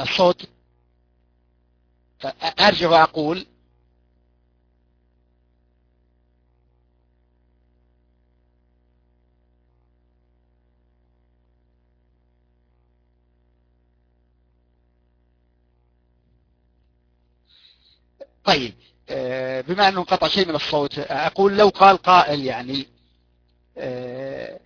الصوت. أرجع وأقول. طيب آه، بما أنه انقطع شيء من الصوت أقول لو قال قائل يعني آه،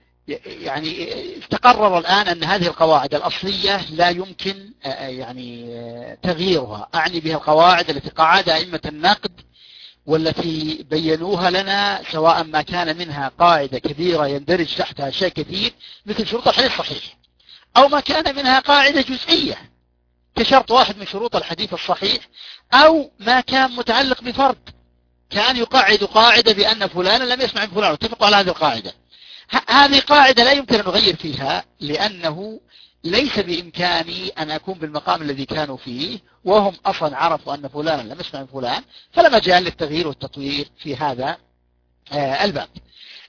يعني تقرر الآن أن هذه القواعد الأصلية لا يمكن آه، يعني تغييرها. أعني بها القواعد التي قعدها أئمة النقد والتي بينوها لنا سواء ما كان منها قاعدة كبيرة يندرج تحتها شيء كثير مثل شروط الحديث الصحيح. أو ما كان منها قاعدة جزئية كشرط واحد من شروط الحديث الصحيح أو ما كان متعلق بفرد. كان يقعد قاعدة بأن فلانا لم يسمع من فلان. واتفقوا على هذه القاعدة. هذه قاعدة لا يمكن أن نغير فيها لأنه ليس بإمكاني أن أكون بالمقام الذي كانوا فيه وهم أصلا عرفوا أن فلانا لم يسمع من فلان فلا مجال للتغيير والتطوير في هذا آه، الباب.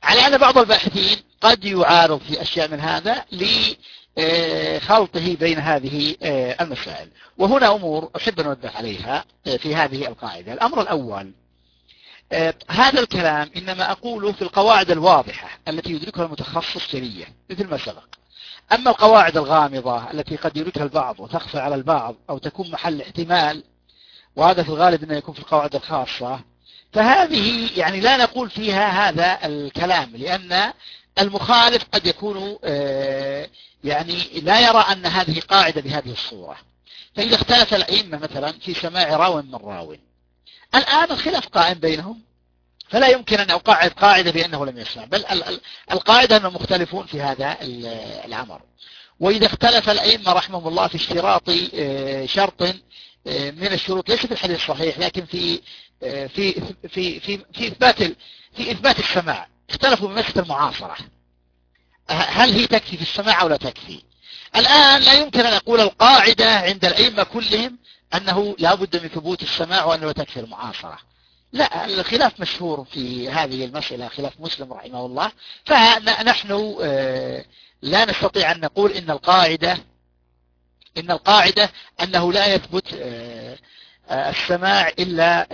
على أن بعض الباحثين قد يعارض في أشياء من هذا آه، خلطه بين هذه آه، المسائل. وهنا أمور أحب أن أوضح عليها آه، في هذه القاعدة. الأمر الأول هذا الكلام إنما أقوله في القواعد الواضحة التي يدركها المتخصص جلية مثل ما سبق. أما القواعد الغامضة التي قد يدركها البعض وتخفى على البعض أو تكون محل احتمال وهذا في الغالب أنه يكون في القواعد الخاصة فهذه يعني لا نقول فيها هذا الكلام لأن المخالف قد يكون يعني لا يرى أن هذه قاعدة بهذه الصورة. فإذا اختلف الأئمة مثلا في سماع راو من راو الآن الخلاف قائم بينهم فلا يمكن أن أقاعد قاعدة بأنه لم يسمع بل القاعدة أنهم مختلفون في هذا الأمر. وإذا اختلف الأئمة رحمهم الله في اشتراط آه، شرط آه، من الشروط ليس في الحديث الصحيح لكن في آه، في في في في إثبات في إثبات السماع. اختلفوا بمسألة المعاصرة. هل هي تكفي في السماع أو لا تكفي؟ الآن لا يمكن أن أقول القاعدة عند الأئمة كلهم أنه لا بد من ثبوت السماع وأنه تكفي المعاصرة. لا الخلاف مشهور في هذه المسألة خلاف مسلم رحمه الله. فنحن آه، لا نستطيع أن نقول إن القاعدة إن القاعدة أنه لا يثبت آه، آه، السماع إلا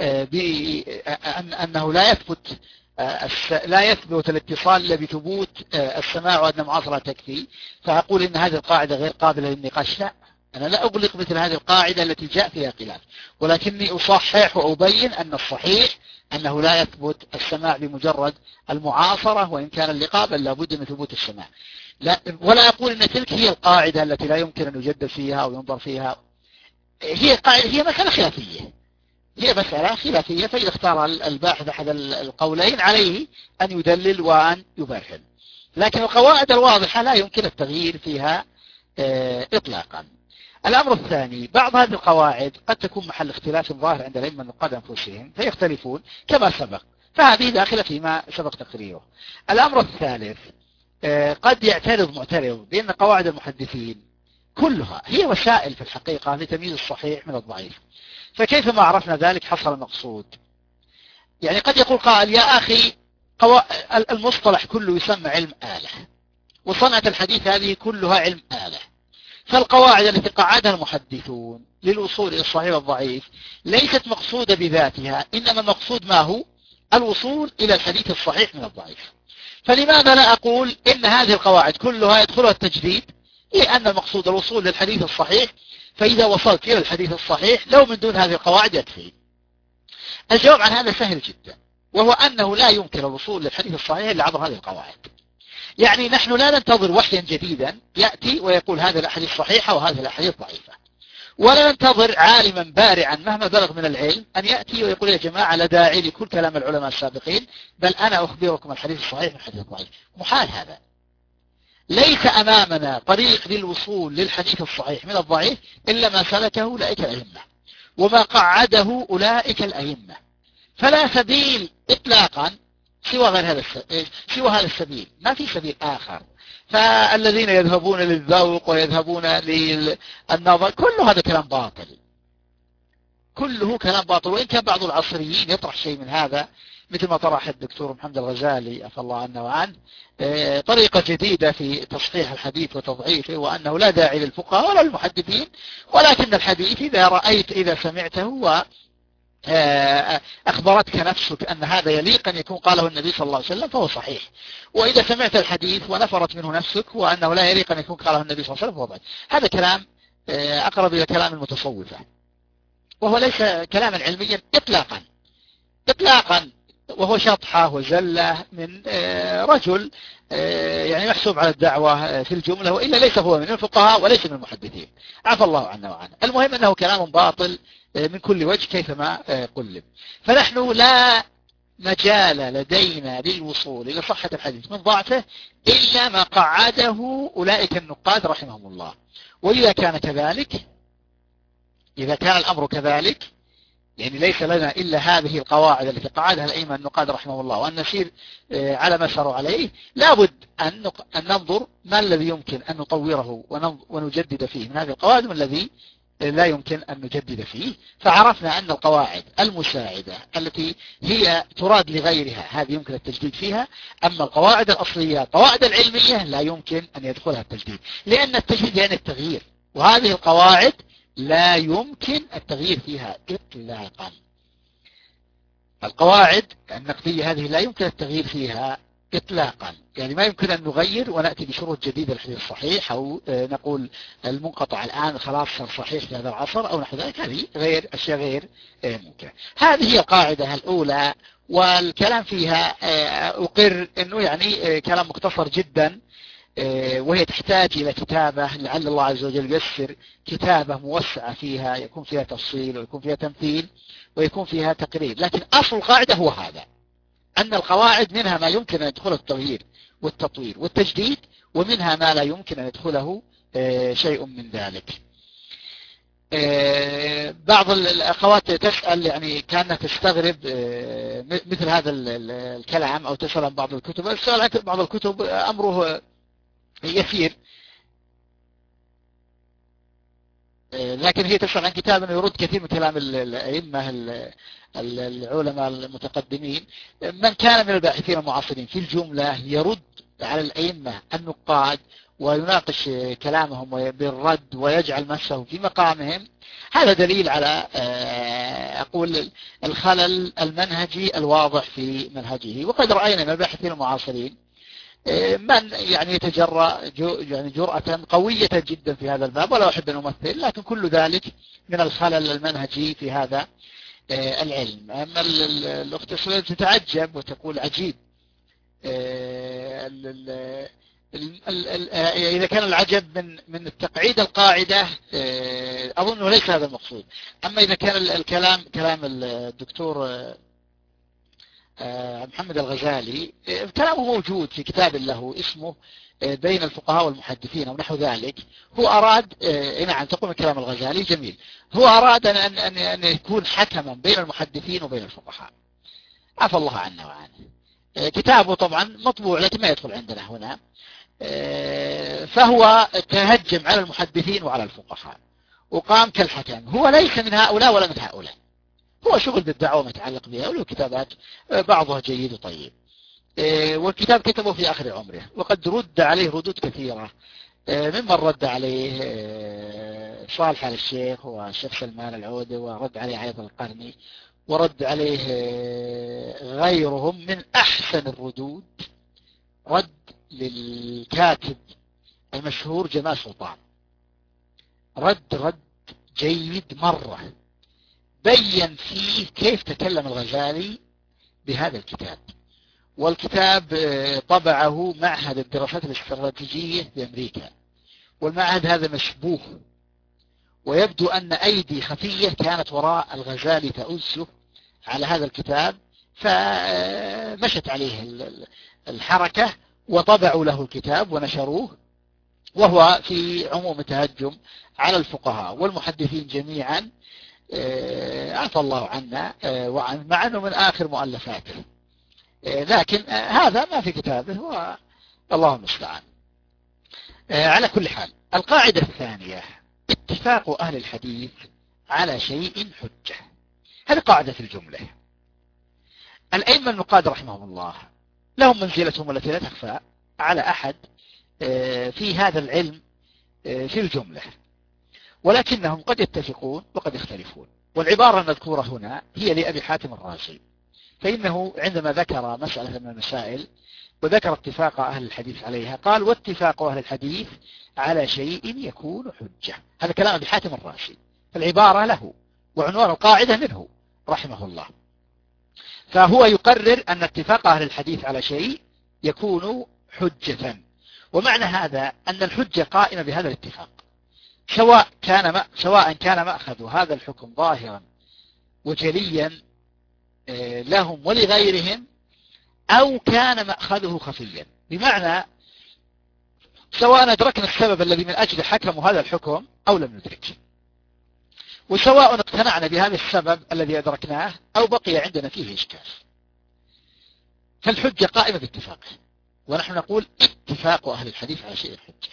أنه لا يثبت لا يثبت الاتصال إلا بثبوت آه، السماع وأن معاصرة تكفي. فأقول إن هذه القاعدة غير قابلة للنقاش. لا. أنا لا أغلق مثل هذه القاعدة التي جاء فيها خلاف. ولكني أصحح وأبين أن الصحيح أنه لا يثبت السماع بمجرد المعاصرة وإن كان اللقاء بل لابد من ثبوت السماع. لا ولا أقول أن تلك هي القاعدة التي لا يمكن أن يجدد فيها أو ينظر فيها. هي قاعدة هي مسألة خلافية. هي مسألة خلافية فإذا اختار الباحث أحد القولين عليه أن يدلل وأن يبرهن لكن القواعد الواضحة لا يمكن التغيير فيها آه، إطلاقا. الأمر الثاني بعض هذه القواعد قد تكون محل اختلاف ظاهر عند الأئمة النقاد أنفسهم فيختلفون كما سبق. فهذه داخلة فيما سبق تقريره. الأمر الثالث آه، قد يعترض معترض بأن قواعد المحدثين كلها هي وسائل في الحقيقة لتمييز الصحيح من الضعيف. فكيف ما عرفنا ذلك حصل المقصود. يعني قد يقول قائل يا أخي المصطلح كله يسمى علم آلة وصنعة الحديث هذه كلها علم آلة. فالقواعد التي قعدها المحدثون للوصول إلى الصحيح والضعيف ليست مقصودة بذاتها إنما المقصود ما هو؟ الوصول إلى الحديث الصحيح من الضعيف. فلماذا لا أقول إن هذه القواعد كلها يدخلها التجديد؟ لأن المقصود الوصول للحديث الصحيح فإذا وصلت إلى الحديث الصحيح لو من دون هذه القواعد يكفي. الجواب عن هذا سهل جدا وهو أنه لا يمكن الوصول للحديث الصحيح إلا عبر هذه القواعد. يعني نحن لا ننتظر وحيا جديدا يأتي ويقول هذا الأحاديث صحيحة وهذه الأحاديث ضعيفة. ولا ننتظر عالما بارعا مهما بلغ من العلم أن يأتي ويقول يا جماعة لا داعي لكل كلام العلماء السابقين بل أنا أخبركم الحديث الصحيح من الحديث الضعيف. محال هذا. ليس أمامنا طريق للوصول للحديث الصحيح من الضعيف إلا ما سلكه أولئك الأئمة. وما قعده أولئك الأئمة. فلا سبيل إطلاقا سوى غير هذا سوى هذا السبيل. ما في سبيل آخر. فالذين يذهبون للذوق ويذهبون للنظر كل هذا كلام باطل. كله كلام باطل. وإن كان بعض العصريين يطرح شيء من هذا مثل ما طرح الدكتور محمد الغزالي عفى الله عنه وعنه آه، طريقة جديدة في تصحيح الحديث وتضعيفه وأنه لا داعي للفقهاء ولا للمحدثين ولكن الحديث إذا رأيت إذا سمعته أخبرتك نفسك أن هذا يليق أن يكون قاله النبي صلى الله عليه وسلم فهو صحيح. وإذا سمعت الحديث ونفرت منه نفسك وأنه لا يليق أن يكون قاله النبي صلى الله عليه وسلم فهو ضعيف. هذا كلام آه، أقرب إلى كلام المتصوفة. وهو ليس كلاما علميا إطلاقا. إطلاقا وهو شطحة وزلة من آه، رجل يعني محسوب على الدعوة في الجملة وإلا ليس هو من الفقهاء وليس من المحدثين. عفى الله عنه وعنه. المهم أنه كلام باطل من كل وجه كيفما قلب. فنحن لا مجال لدينا للوصول إلى صحة الحديث من ضعفه إلا ما قعده أولئك النقاد رحمهم الله. وإذا كان كذلك إذا كان الأمر كذلك يعني ليس لنا إلا هذه القواعد التي قعدها الأئمة النقاد رحمه الله وأن نسير على ما سروا عليه لابد أن ننظر ما الذي يمكن أن نطوره ونجدد فيه من هذه القواعد ما الذي لا يمكن أن نجدد فيه. فعرفنا أن القواعد المساعدة التي هي تراد لغيرها هذه يمكن التجديد فيها. أما القواعد الأصلية القواعد العلمية لا يمكن أن يدخلها التجديد. لأن التجديد يعني التغيير. وهذه القواعد لا يمكن التغيير فيها إطلاقا. القواعد النقدية هذه لا يمكن التغيير فيها إطلاقا. يعني ما يمكن أن نغير ونأتي بشروط جديدة للحديث الصحيح أو آه، نقول المنقطع الآن خلاص صار صحيح في هذا العصر أو نحو ذلك. هذه غير أشياء غير آه، ممكنة. هذه هي القاعدة الأولى والكلام فيها آه، أقر أنه يعني كلام مختصر جدا وهي تحتاج إلى كتابة لعل الله عز وجل يسر كتابة موسعة فيها يكون فيها تفصيل ويكون فيها تمثيل ويكون فيها تقرير. لكن أصل القاعدة هو هذا. أن القواعد منها ما يمكن أن يدخله التغيير والتطوير والتجديد ومنها ما لا يمكن أن يدخله آه، شيء من ذلك. آه، بعض الأخوات تسأل يعني كانت تستغرب آه، مثل هذا الكلام أو تسأل عن بعض الكتب. السؤال عن بعض الكتب أمره يسير. لكن هي تسأل عن كتاب يرد كثير من كلام الأئمة العلماء المتقدمين. من كان من الباحثين المعاصرين في الجملة يرد على الأئمة النقاد ويناقش كلامهم بالرد ويجعل نفسه في مقامهم. هذا دليل على آه، أقول الخلل المنهجي الواضح في منهجه. وقد رأينا من الباحثين المعاصرين من يعني يتجرأ يعني جرأة قوية جدا في هذا الباب ولا أحب أن أمثل لكن كل ذلك من الخلل المنهجي في هذا آه، العلم. أما الأخت سليم تتعجب وتقول عجيب. آه، إذا كان العجب من من التقعيد القاعدة أظن ليس هذا المقصود. أما إذا كان الكلام كلام الدكتور محمد الغزالي. كلامه موجود في كتاب له اسمه بين الفقهاء والمحدثين أو نحو ذلك. هو أراد إيه نعم تقوم كلام الغزالي. جميل. هو أراد أن, أن, أن يكون حكما بين المحدثين وبين الفقهاء. عفى الله عنا وعنه كتابه طبعا مطبوع لكن ما يدخل عندنا هنا. فهو تهجم على المحدثين وعلى الفقهاء. وقام كالحكم. هو ليس من هؤلاء ولا من هؤلاء. هو شغل بالدعوة متعلق بها وله كتابات بعضها جيد وطيب. إيه، والكتاب كتبه في آخر عمره وقد رد عليه ردود كثيرة. إيه، ممن رد عليه صالح على الشيخ والشيخ سلمان العودة ورد عليه عيض القرني ورد عليه غيرهم من أحسن الردود رد للكاتب المشهور جمال سلطان. رد رد جيد مرة. بين فيه كيف تكلم الغزالي بهذا الكتاب. والكتاب آه، طبعه معهد الدراسات الاستراتيجية في أمريكا. والمعهد هذا مشبوه. ويبدو أن أيدي خفية كانت وراء الغزالي تأسه على هذا الكتاب فمشت عليه الحركة وطبعوا له الكتاب ونشروه وهو في عموم تهجم على الفقهاء والمحدثين جميعا. عفى الله عنا آه، وعن مع أنه من آخر مؤلفاته. إيه، لكن آه، هذا ما في كتابه والله المستعان. آه، على كل حال القاعدة الثانية اتفاق أهل الحديث على شيء حجة. هذه قاعدة في الجملة. الأئمة النقاد رحمهم الله لهم منزلتهم التي لا تخفى على أحد آه، في هذا العلم آه، في الجملة. ولكنهم قد يتفقون وقد يختلفون. والعبارة المذكورة هنا هي لأبي حاتم الرازي. فإنه عندما ذكر مسألة من المسائل وذكر اتفاق أهل الحديث عليها قال واتفاق أهل الحديث على شيء يكون حجة. هذا كلام أبي حاتم الرازي. فالعبارة له وعنوان القاعدة منه رحمه الله. فهو يقرر أن اتفاق أهل الحديث على شيء يكون حجة. ومعنى هذا أن الحجة قائمة بهذا الاتفاق. سواء كان سواء كان مأخذ هذا الحكم ظاهرا وجليا آه، لهم ولغيرهم أو كان مأخذه خفيا. بمعنى سواء أدركنا السبب الذي من أجل حكموا هذا الحكم أو لم ندرك. وسواء اقتنعنا بهذا السبب الذي أدركناه أو بقي عندنا فيه إشكال. فالحجة قائمة باتفاقه ونحن نقول اتفاق أهل الحديث على شيء الحجة.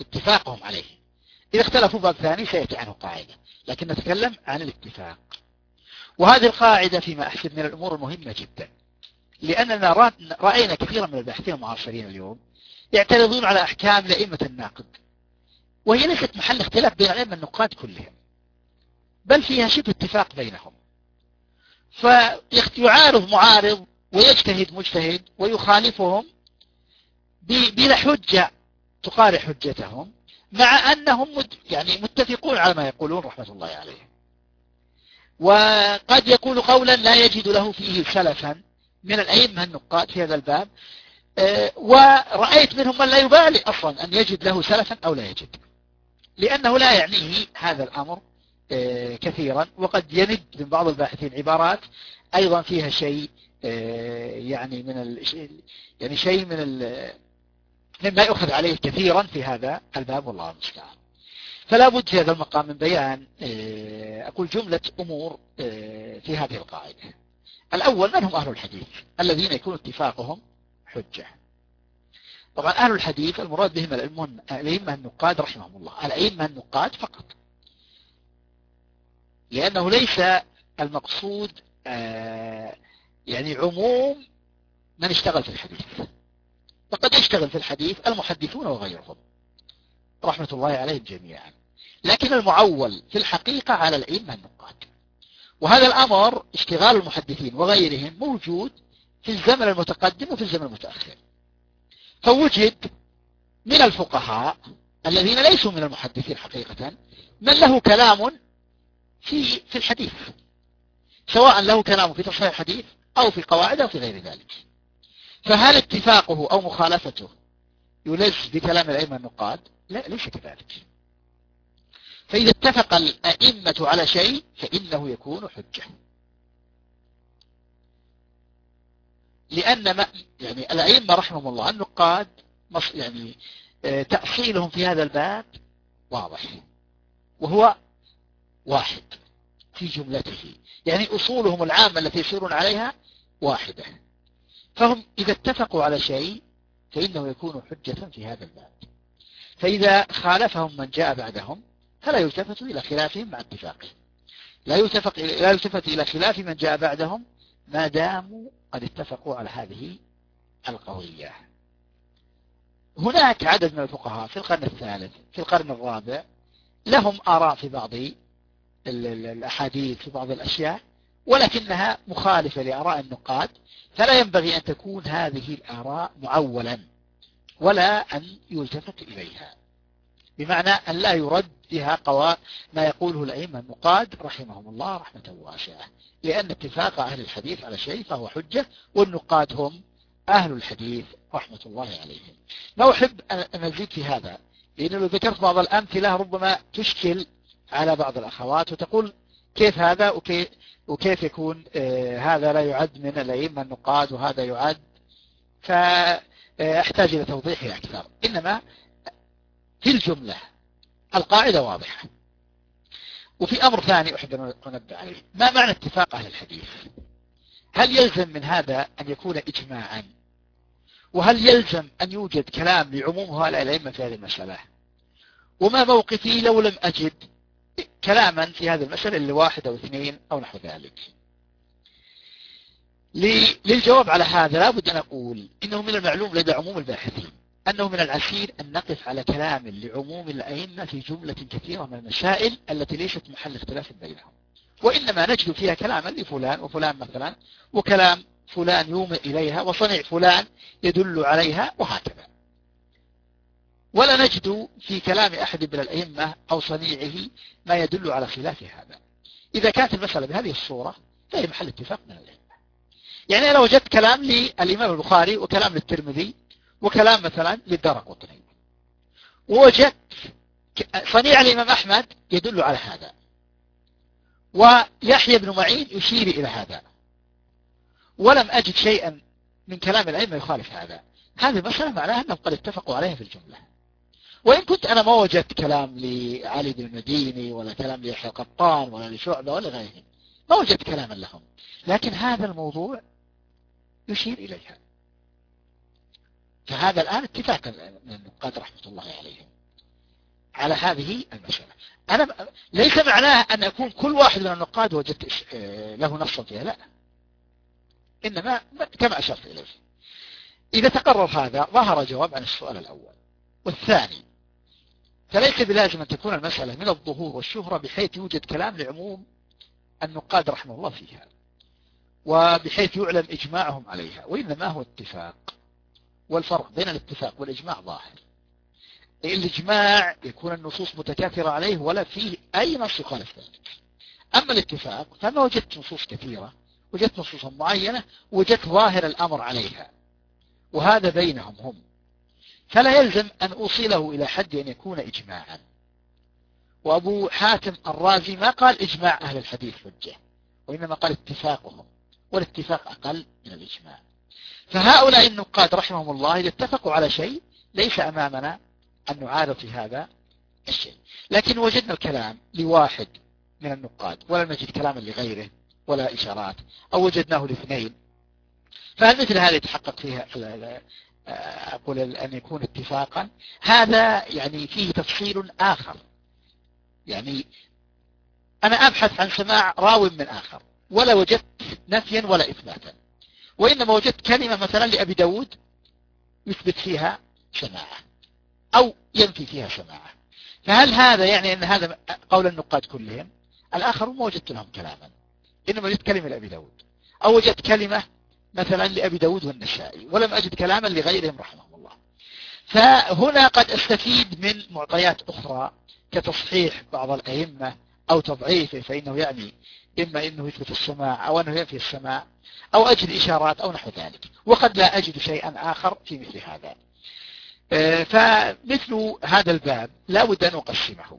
اتفاقهم عليه. إذا اختلفوا باب ثاني سيأتي عنه قاعدة. لكن نتكلم عن الاتفاق. وهذه القاعدة فيما أحسب من الأمور المهمة جدا. لأننا رأينا كثيرا من الباحثين المعاصرين اليوم يعترضون على أحكام لأئمة الناقد. وهي ليست محل اختلاف بين الأئمة النقاد كلهم. بل فيها شبه اتفاق بينهم. فيعارض معارض ويجتهد مجتهد ويخالفهم بلا حجة تقارع حجتهم. مع أنهم يعني متفقون على ما يقولون رحمة الله عليهم وقد يقول قولا لا يجد له فيه سلفا من الأئمة النقاد في هذا الباب آه، ورأيت منهم من لا يبالي أصلا أن يجد له سلفا أو لا يجد لأنه لا يعنيه هذا الأمر آه، كثيرا وقد يند من بعض الباحثين عبارات أيضا فيها شيء آه، يعني من. يعني شيء من. مما يؤخذ عليه كثيرا في هذا الباب والله المستعان. فلا بد في هذا المقام من بيان آه، أقول جملة أمور في هذه القاعدة. الأول من هم أهل الحديث؟ الذين يكون اتفاقهم حجة. طبعا أهل الحديث المراد بهم الأئمة النقاد رحمهم الله. الأئمة النقاد فقط. لأنه ليس المقصود آه، يعني عموم من اشتغل في الحديث. فقد يشتغل في الحديث المحدثون وغيرهم. رحمة الله عليهم جميعا. لكن المعول في الحقيقة على الأئمة النقاد وهذا الأمر اشتغال المحدثين وغيرهم موجود في الزمن المتقدم وفي الزمن المتأخر. فوجد من الفقهاء الذين ليسوا من المحدثين حقيقة من له كلام في في الحديث. سواء له كلام في تصحيح الحديث أو في قواعد أو في غير ذلك. فهل اتفاقه أو مخالفته يلز بكلام الأئمة النقاد؟ لا ليس كذلك. فإذا اتفق الأئمة على شيء فإنه يكون حجة. لأن ما يعني الأئمة رحمهم الله النقاد يعني آه، تأصيلهم في هذا الباب واضح. وهو واحد في جملته. يعني أصولهم العامة التي يسيرون عليها واحدة. فهم إذا اتفقوا على شيء فإنه يكون حجة في هذا الباب. فإذا خالفهم من جاء بعدهم فلا يلتفت إلى خلافهم مع اتفاقهم. لا يلتفت لا يلتفت إلى خلاف من جاء بعدهم ما داموا قد اتفقوا على هذه القضية. هناك عدد من الفقهاء في القرن الثالث في القرن الرابع لهم آراء في بعض الأحاديث في بعض الأشياء ولكنها مخالفة لآراء النقاد فلا ينبغي أن تكون هذه الآراء معولا ولا أن يلتفت إليها. بمعنى أن لا يرد بها قواء ما يقوله الأئمة النقاد رحمهم الله رحمة واسعة لأن اتفاق أهل الحديث على شيء فهو حجة والنقاد هم أهل الحديث رحمة الله عليهم. ما أحب أن أزيد في هذا لأنه لو ذكرت بعض الأمثلة ربما تشكل على بعض الأخوات وتقول كيف هذا وكيف, وكيف يكون آه هذا لا يعد من الأئمة النقاد وهذا يعد. فأحتاج إلى توضيحه أكثر. إنما في الجملة القاعدة واضحة. وفي أمر ثاني أحب أن أنبه عليه. ما معنى اتفاق أهل الحديث؟ هل يلزم من هذا أن يكون إجماعا؟ وهل يلزم أن يوجد كلام لعموم هؤلاء الأئمة في هذه المسألة؟ وما موقفي لو لم أجد كلاما في هذه المسألة اللي واحد أو اثنين أو نحو ذلك. للجواب على هذا لابد أن أقول إنه من المعلوم لدى عموم الباحثين أنه من العسير أن نقف على كلام لعموم الأئمة في جملة كثيرة من المسائل التي ليست محل اختلاف بينهم. وإنما نجد فيها كلاما لفلان وفلان مثلا وكلام فلان يومئ إليها وصنع فلان يدل عليها وهكذا. ولا نجد في كلام أحد من الأئمة أو صنيعه ما يدل على خلاف هذا. إذا كانت المسألة بهذه الصورة فهي محل اتفاق من الأئمة. يعني أنا وجدت كلام للإمام البخاري وكلام للترمذي وكلام مثلا للدار قطني ووجدت صنيع الإمام أحمد يدل على هذا ويحيى بن معين يشير إلى هذا ولم أجد شيئا من كلام الأئمة يخالف هذا. هذه مسألة معناها أنهم قد اتفقوا عليها في الجملة. وإن كنت أنا ما وجدت كلام لعلي بن المديني ولا كلام ليحيى قطان ولا لشعبة ولا غيرهم. ما وجدت كلاما لهم. لكن هذا الموضوع يشير إليها. فهذا الآن اتفاق النقاد رحمة الله عليهم على هذه المسألة. أنا ليس معناه أن يكون كل واحد من النقاد وجدت له نصا فيها لا. إنما كما أشرت إليه. إذا تقرر هذا ظهر جواب عن السؤال الأول. والثاني فليس بلازم أن تكون المسألة من الظهور والشهرة بحيث يوجد كلام لعموم النقاد رحمه الله فيها وبحيث يعلم إجماعهم عليها وإنما هو اتفاق والفرق بين الاتفاق والإجماع ظاهر. الإجماع يكون النصوص متكاثرة عليه ولا فيه أي نص يخالف ذلك. أما الاتفاق فما وجدت نصوص كثيرة وجدت نصوصا معينة وجدت ظاهر الأمر عليها وهذا بينهم هم. فلا يلزم أن أوصله إلى حد أن يكون إجماعا. وأبو حاتم الرازي ما قال إجماع أهل الحديث حجة وإنما قال اتفاقهم والاتفاق أقل من الإجماع. فهؤلاء النقاد رحمهم الله إذا اتفقوا على شيء ليس أمامنا أن نعارض في هذا الشيء. لكن وجدنا الكلام لواحد من النقاد ولم نجد كلاما لغيره ولا إشارات أو وجدناه لاثنين. فهل مثل هذا يتحقق فيها أقول أن يكون اتفاقا. هذا يعني فيه تفصيل آخر. يعني أنا أبحث عن سماع راو من آخر ولا وجدت نفيا ولا إثباتا. وإنما وجدت كلمة مثلا لأبي داود يثبت فيها سماعة أو ينفي فيها سماعة فهل هذا يعني أن هذا قول النقاد كلهم؟ الآخرون ما وجدت لهم كلاما. إنما وجدت كلمة لأبي داود أو وجدت كلمة مثلا لأبي داود والنسائي ولم أجد كلاما لغيرهم رحمه الله. فهنا قد أستفيد من معطيات أخرى كتصحيح بعض الأئمة أو تضعيفه فإنه يعني إما أنه يثبت السماع أو أنه ينفي السماع أو أجد إشارات أو نحو ذلك. وقد لا أجد شيئا آخر في مثل هذا. آه، فمثل هذا الباب لا بد أن أقسمه.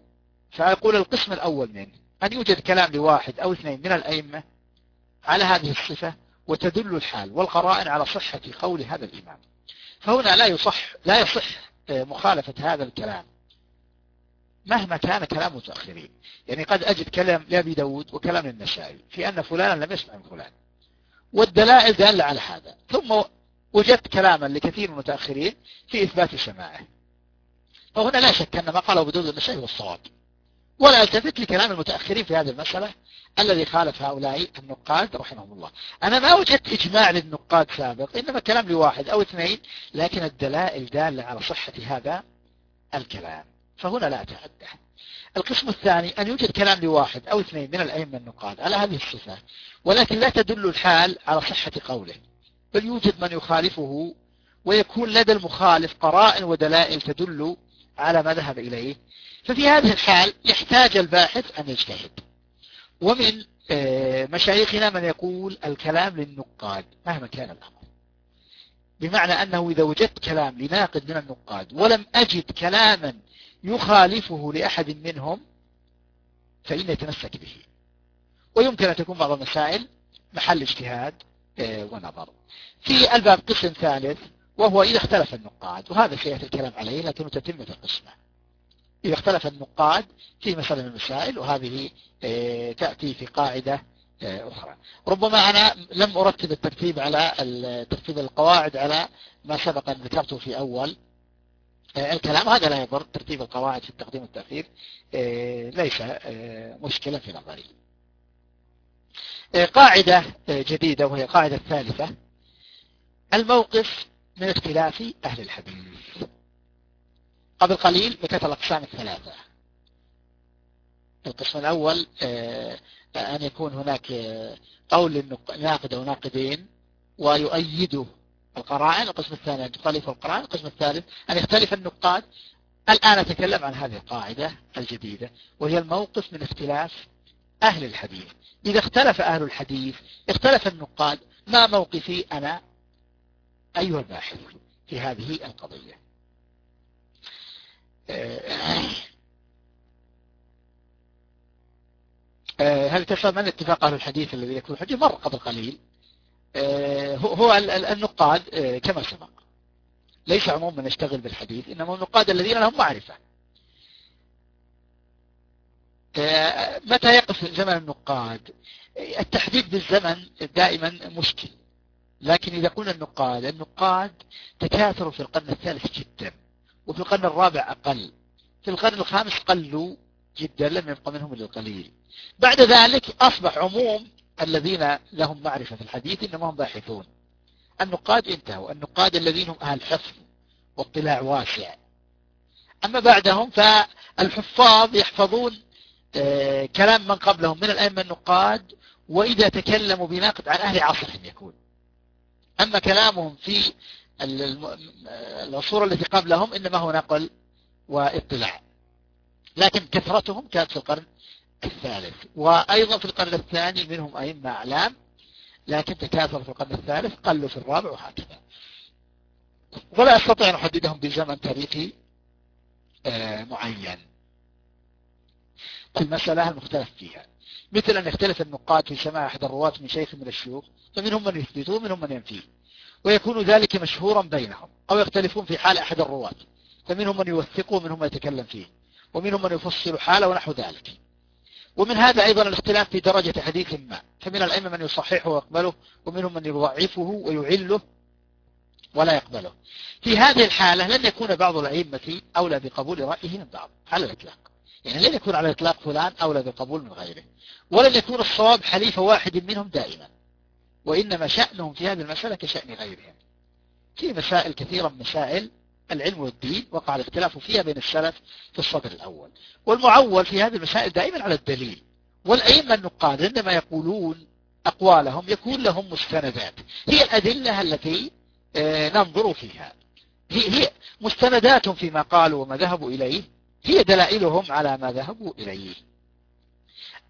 فأقول القسم الأول منه أن يوجد كلام لواحد أو اثنين من الأئمة على هذه الصفة؟ وتدل الحال والقرائن على صحة قول هذا الإمام. فهنا لا يصح لا يصح آه، مخالفة هذا الكلام. مهما كان كلام متأخرين. يعني قد أجد كلام لأبي داود وكلام النسائي في أن فلانا لم يسمع من فلان. والدلائل دالة على هذا. ثم وجدت كلاما لكثير من المتأخرين في إثبات سماعه. فهنا لا شك أن ما قاله بدون النسائي هو الصواب. ولا التفت لكلام المتأخرين في هذه المسألة الذي خالف هؤلاء النقاد رحمهم الله. أنا ما وجدت إجماع للنقاد سابق إنما كلام لواحد أو اثنين لكن الدلائل دالة على صحة هذا الكلام. فهنا لا أتعدى القسم الثاني أن يوجد كلام لواحد أو اثنين من الأئمة النقاد على هذه الصفة ولكن لا تدل الحال على صحة قوله. بل يوجد من يخالفه ويكون لدى المخالف قرائن ودلائل تدل على ما ذهب إليه. ففي هذه الحال يحتاج الباحث أن يجتهد. ومن آه، مشايخنا من يقول الكلام للنقاد مهما كان الأمر. بمعنى أنه إذا وجدت كلام لناقد من النقاد ولم أجد كلاما يخالفه لأحد منهم فإن يتمسك به. ويمكن أن تكون بعض المسائل محل اجتهاد آه، ونظر. في الباب قسم ثالث وهو إذا اختلف النقاد وهذا سيأتي الكلام عليه لكنه تتمة القسمة. إذا اختلف النقاد في مسألة من المسائل وهذه آه، تأتي في قاعدة آه، أخرى. ربما أنا لم أرتب الترتيب على ترتيب القواعد على ما سبق أن ذكرته في أول آه، الكلام. هذا لا يضر. ترتيب القواعد في التقديم والتأخير ليس مشكلة في نظري. قاعدة جديدة وهي القاعدة الثالثة الموقف من اختلاف أهل الحديث. قبل قليل ذكرت الأقسام الثلاثة. القسم الأول أن يكون هناك قول ناقد أو ناقدين ويؤيده القرائن. القسم الثاني أن تخالف القرائن. القسم الثالث أن يختلف النقاد. الآن أتكلم عن هذه القاعدة الجديدة وهي الموقف من اختلاف أهل الحديث. إذا اختلف أهل الحديث اختلف النقاد ما موقفي أنا أيها الباحث في هذه القضية؟ آه، هل تفهم من اتفاق أهل الحديث الذي يكون حجة مر قبل قليل. آه، هو النقاد آه، كما سبق ليس عموم من يشتغل بالحديث إنما النقاد الذين لهم معرفة. متى يقف زمن النقاد؟ التحديد بالزمن دائما مشكل. لكن إذا قلنا النقاد النقاد تكاثروا في القرن الثالث جدا. وفي القرن الرابع أقل. في القرن الخامس قلوا جدا لم يبقى منهم إلا القليل. بعد ذلك أصبح عموم الذين لهم معرفة في الحديث إنما هم باحثون. النقاد انتهوا. النقاد الذين هم أهل حفظ واطلاع واسع. أما بعدهم فالحفاظ يحفظون آه، كلام من قبلهم من الأئمة النقاد وإذا تكلموا بناقد عن أهل عصرهم يكون. أما كلامهم في العصور التي قبلهم إنما هو نقل واطلاع. لكن كثرتهم كانت في القرن الثالث. وأيضا في القرن الثاني منهم أئمة أعلام لكن تكاثر في القرن الثالث قلوا في الرابع وهكذا. ولا أستطيع أن أحددهم بزمن تاريخي آه، معين. المسألة المختلف فيها. مثل أن يختلف النقاد في سماع أحد الرواة من شيخ من الشيوخ فمنهم من يثبتوه ومنهم من ينفيه. ويكون ذلك مشهورا بينهم أو يختلفون في حال أحد الرواة. فمنهم من يوثقه ومنهم من يتكلم فيه ومنهم من يفصل حاله ونحو ذلك. ومن هذا أيضا الاختلاف في درجة حديث ما. فمن الأئمة من يصححه ويقبله ومنهم من يضعفه ويعله ولا يقبله. في هذه الحالة لن يكون بعض الأئمة أولى بقبول رأيه من بعض على الإطلاق. يعني لن يكون على الإطلاق فلان أولى بقبول من غيره. ولن يكون الصواب حليف واحد منهم دائما. وإنما شأنهم في هذه المسألة كشأن غيرهم. في مسائل كثيرة من مسائل العلم والدين وقع الاختلاف فيها بين السلف في الصدر الأول. والمعول في هذه المسائل دائما على الدليل. والأئمة النقاد عندما يقولون أقوالهم يكون لهم مستندات. هي الأدلة التي آه، ننظر فيها. هي, هي مستنداتهم فيما قالوا وما ذهبوا إليه. هي دلائلهم على ما ذهبوا إليه.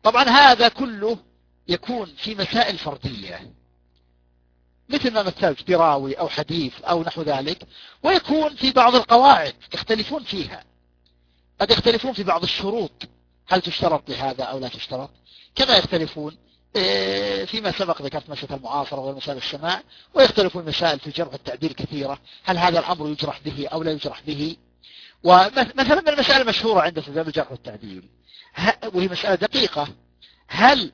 طبعا هذا كله يكون في مسائل فردية. مثل ما مثلت براوي أو حديث أو نحو ذلك ويكون في بعض القواعد يختلفون فيها. قد يختلفون في بعض الشروط. هل تشترط لهذا أو لا تشترط؟ كما يختلفون إيه، فيما سبق ذكرت مسألة المعاصرة ومسألة السماع ويختلفون مسائل في الجرح والتعديل كثيرة هل هذا الأمر يجرح به أو لا يجرح به؟ ومثلا من المسائل المشهورة عند باب الجرح والتعديل وهي مسألة دقيقة. هل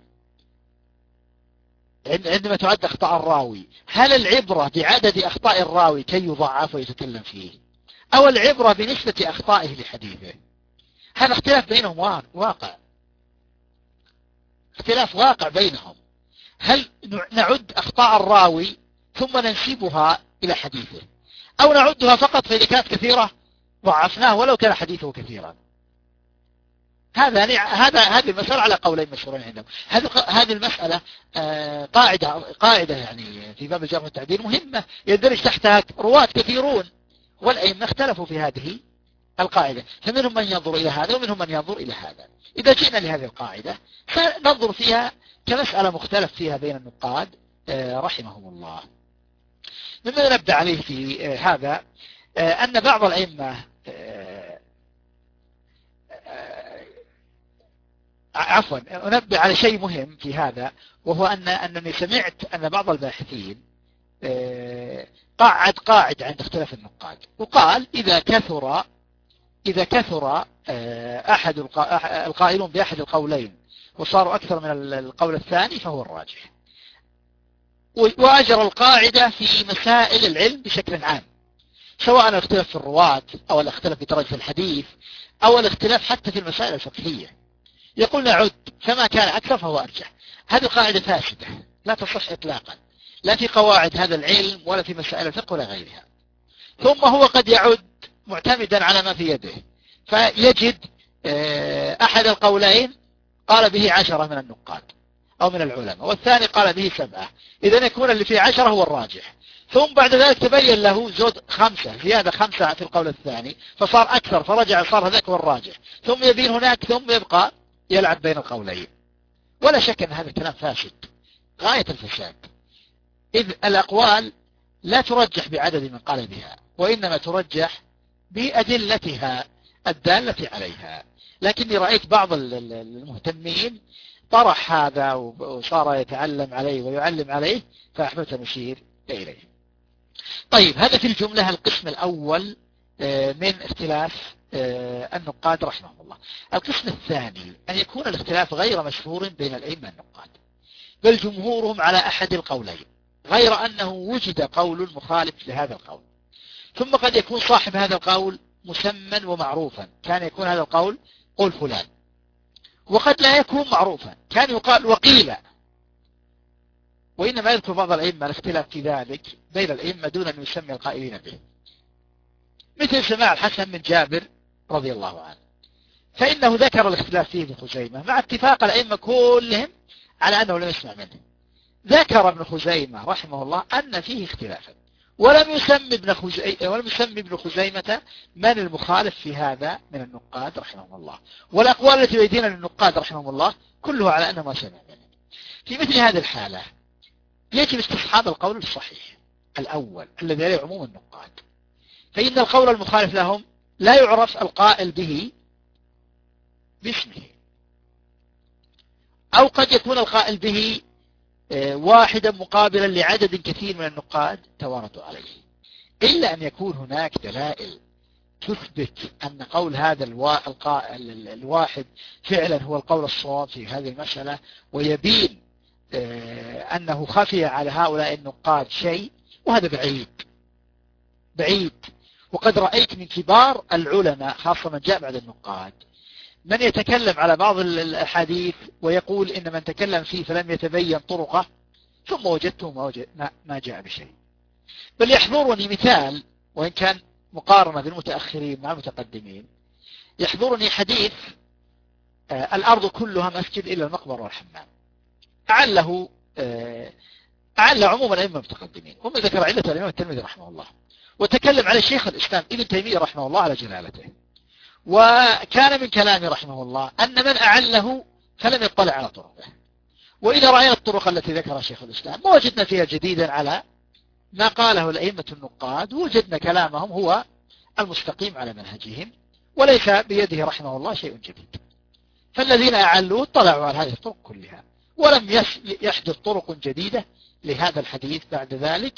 عندما تعد أخطاء الراوي. هل العبرة بعدد أخطاء الراوي كي يضعف ويتكلم فيه؟ أو العبرة بنسبة أخطائه لحديثه؟ هذا اختلاف بينهم واقع. اختلاف واقع بينهم. هل نعد أخطاء الراوي ثم ننسبها إلى حديثه؟ أو نعدها فقط فإذا كانت كثيرة ضعفناه ولو كان حديثه كثيرا. هذا يعني هذا هذه المسألة على قولين مشهورين عندهم. هذه هذه المسألة آه، قاعدة قاعدة يعني في باب الجرح والتعديل مهمة يندرج تحتها رواة كثيرون والأئمة اختلفوا في هذه القاعدة. فمنهم من ينظر إلى هذا ومنهم من ينظر إلى هذا. إذا جئنا لهذه القاعدة سننظر فيها كمسألة مختلف فيها بين النقاد آه، رحمهم الله. مما نبدأ عليه في آه، هذا أن بعض الأئمة عفوا أنبه على شيء مهم في هذا وهو أن أنني سمعت أن بعض الباحثين آه، قاعد قاعد عند اختلاف النقاد وقال إذا كثر إذا كثر آه، أحد القائلون بأحد القولين وصاروا أكثر من القول الثاني فهو الراجح. وأجر القاعدة في مسائل العلم بشكل عام سواء الاختلاف في الرواة أو الاختلاف في درجة الحديث أو الاختلاف حتى في المسائل الفقهية. يقول نعد فما كان أكثر فهو أرجح. هذه قاعدة فاسدة لا تصح إطلاقا. لا في قواعد هذا العلم ولا في مسائل الفقه ولا غيرها. ثم هو قد يعد معتمدا على ما في يده. فيجد آه، أحد القولين قال به عشرة من النقاد أو من العلماء والثاني قال به سبعة. إذا يكون اللي فيه عشرة هو الراجح. ثم بعد ذلك تبين له زود خمسة زيادة خمسة في القول الثاني فصار أكثر فرجع صار هذاك هو الراجح. ثم يبين هناك ثم يبقى يلعب بين القولين. ولا شك أن هذا الكلام فاسد. غاية الفساد. إذ الأقوال لا ترجح بعدد من قال بها وإنما ترجح بأدلتها الدالة عليها. لكني رأيت بعض المهتمين طرح هذا وصار يتعلم عليه ويعلم عليه فأحببت أن أشير إليه. طيب هذا في الجملة القسم الأول آه، من اختلاف النقاد رحمه الله. القسم الثاني أن يكون الاختلاف غير مشهور بين الأئمة النقاد. بل جمهورهم على أحد القولين غير أنه وجد قول مخالف لهذا القول. ثم قد يكون صاحب هذا القول مسمى ومعروفا. كان يكون هذا القول قول فلان. وقد لا يكون معروفا. كان يقال وقيل. وإنما يذكر بعض الأئمة الاختلاف في ذلك بين الأئمة دون أن يسمي القائلين به. مثل سماع الحسن من جابر رضي الله عنه. فإنه ذكر الاختلاف فيه ابن خزيمة مع اتفاق الأئمة كلهم على أنه لم يسمع منه. ذكر ابن خزيمة رحمه الله أن فيه اختلافا. ولم يسمي ابن خزيمة ولم يسمي ابن خزيمة من المخالف في هذا من النقاد رحمه الله. والأقوال التي يدينا للنقاد رحمه الله كلها على أنه ما سمع منه. في مثل هذه الحالة يجب استصحاب القول الصحيح الأول الذي عليه عموم النقاد. فإن القول المخالف لهم لا يعرف القائل به باسمه. أو قد يكون القائل به آه، واحدا مقابلا لعدد كثير من النقاد تواردوا عليه. إلا أن يكون هناك دلائل تثبت أن قول هذا الواحد فعلا هو القول الصواب في هذه المسألة ويبين آه، أنه خفي على هؤلاء النقاد شيء وهذا بعيد. بعيد. وقد رأيت من كبار العلماء خاصة من جاء بعد النقاد من يتكلم على بعض الأحاديث ويقول إن من تكلم فيه فلم يتبين طرقه ثم وجدته ما, وجد ما جاء بشيء. بل يحضرني مثال وإن كان مقارنة بالمتأخرين مع المتقدمين يحضرني حديث آه، الأرض كلها مسجد إلا المقبر والحمام. أعله آه، أعل عموم الأئمة المتقدمين هم ذكر علة الإمام الترمذي رحمه الله. وتكلم على شيخ الإسلام ابن تيمية رحمه الله على جلالته. وكان من كلامه رحمه الله أن من أعله فلم يطلع على طرقه. وإذا رأينا الطرق التي ذكرها شيخ الإسلام وجدنا فيها جديدا على ما قاله الأئمة النقاد. وجدنا كلامهم هو المستقيم على منهجهم وليس بيده رحمه الله شيء جديد. فالذين أعلوه طلعوا على هذه الطرق كلها ولم يحدث طرق جديدة لهذا الحديث بعد ذلك.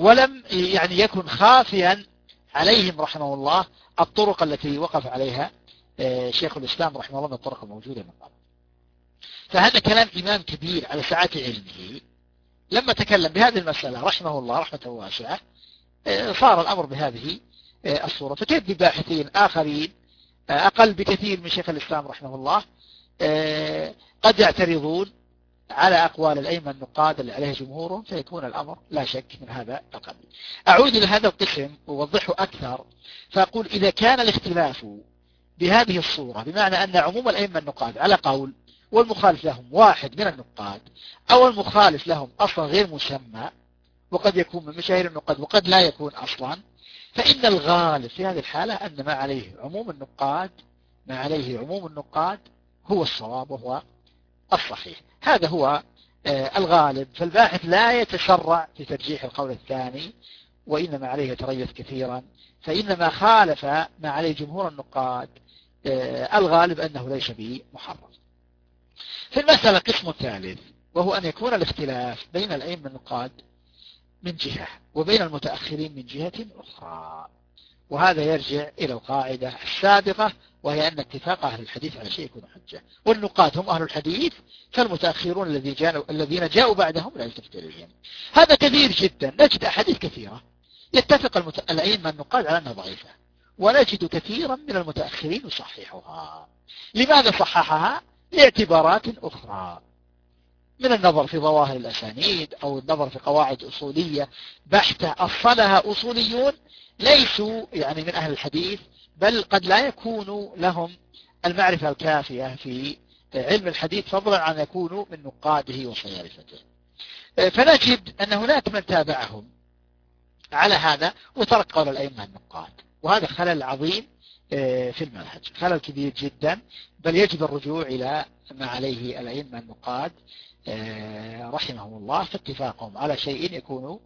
ولم يعني يكن خافيا عليهم رحمه الله الطرق التي وقف عليها آه، شيخ الإسلام رحمه الله من الطرق الموجودة من قبل. فهذا كلام إمام كبير على سعة علمه لما تكلم بهذه المسألة رحمه الله رحمة واسعة آه، صار الأمر بهذه آه، الصورة. فكيف بباحثين آخرين أقل بكثير من شيخ الإسلام رحمه الله قد يعترضون على أقوال الأئمة النقاد اللي عليه جمهورهم فيكون الأمر لا شك من هذا القبيل. أعود إلى هذا القسم ووضحه أكثر فأقول إذا كان الاختلاف بهذه الصورة بمعنى أن عموم الأئمة النقاد على قول والمخالف لهم واحد من النقاد أو المخالف لهم أصلا غير مسمى وقد يكون من مشاهير النقاد وقد لا يكون أصلا فإن الغالب في هذه الحالة أن ما عليه عموم النقاد ما عليه عموم النقاد هو الصواب وهو الصحيح. هذا هو آه، الغالب. فالباحث لا يتسرع في ترجيح القول الثاني وإنما عليه يتريث كثيرا. فإنما خالف ما عليه جمهور النقاد آه، الغالب أنه ليس به محرم في المسألة قسم ثالث وهو أن يكون الاختلاف بين الأئمة النقاد من جهة وبين المتأخرين من جهة أخرى. وهذا يرجع إلى القاعدة السابقة وهي أن اتفاق أهل الحديث على شيء يكون حجة. والنقاد هم أهل الحديث فالمتأخرون الذين جاءوا, بعدهم لا يلتفت إليهم هذا كثير جدا. نجد أحاديث كثيرة. يتفق المت... الأئمة النقاد على أنها ضعيفة. ونجد كثيرا من المتأخرين يصححها. لماذا صححها؟ لاعتبارات أخرى. من النظر في ظواهر الأسانيد أو النظر في قواعد أصولية بحتة أصلها أصوليون ليسوا يعني من أهل الحديث بل قد لا يكون لهم المعرفة الكافية في علم الحديث فضلا عن يكونوا من نقاده وصيارفته فنجد أن هناك من تابعهم على هذا وترك قول الأئمة النقاد. وهذا خلل عظيم آه، في المنهج. خلل كبير جدا بل يجب الرجوع إلى ما عليه الأئمة النقاد آه، رحمهم الله فاتفاقهم على شيء يكون آه،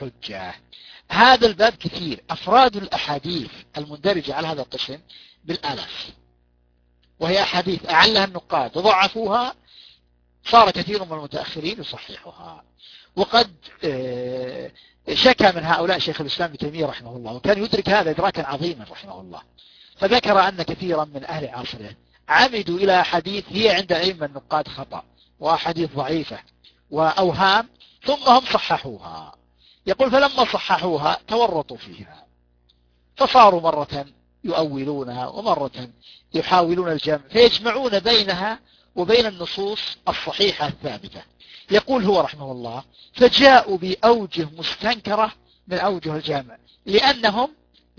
حجة. هذا الباب كثير. أفراد الأحاديث المندرجة على هذا القسم بالآلاف. وهي أحاديث أعلها النقاد وضعفوها صار كثير من المتأخرين يصححها. وقد شكى من هؤلاء شيخ الإسلام ابن تيمية رحمه الله وكان يدرك هذا إدراكا عظيما رحمه الله. فذكر أن كثيرا من أهل عصره عمدوا إلى حديث هي عند أئمة النقاد خطأ وأحاديث ضعيفة وأوهام ثم هم صححوها. يقول فلما صححوها تورطوا فيها. فصاروا مرة يؤولونها ومرة يحاولون الجمع فيجمعون بينها وبين النصوص الصحيحة الثابتة. يقول هو رحمه الله فجاءوا بأوجه مستنكرة من أوجه الجامع لأنهم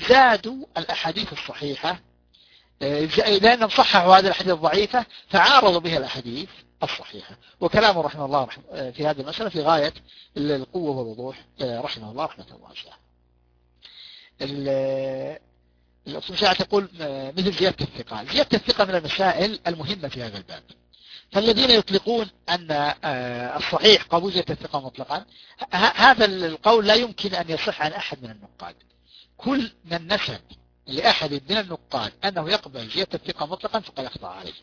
زادوا الأحاديث الصحيحة آه، لأنهم صححوا هذه الأحاديث الضعيفة فعارضوا بها الأحاديث الصحيحة وكلامه رحمه الله آه، في هذه المسألة في غاية القوة والوضوح آه، رحمه الله رحمة الله الأصول تقول مثل زيادة الثقة. زيادة الثقة من المسائل المهمة في هذا الباب. فالذين يطلقون أن آه، الصحيح قبول الثقة مطلقا هذا القول لا يمكن أن يصح عن أحد من النقاد. كل من نسب لأحد من النقاد أنه يقبل زيادة الثقة مطلقا فقد أخطأ عليه.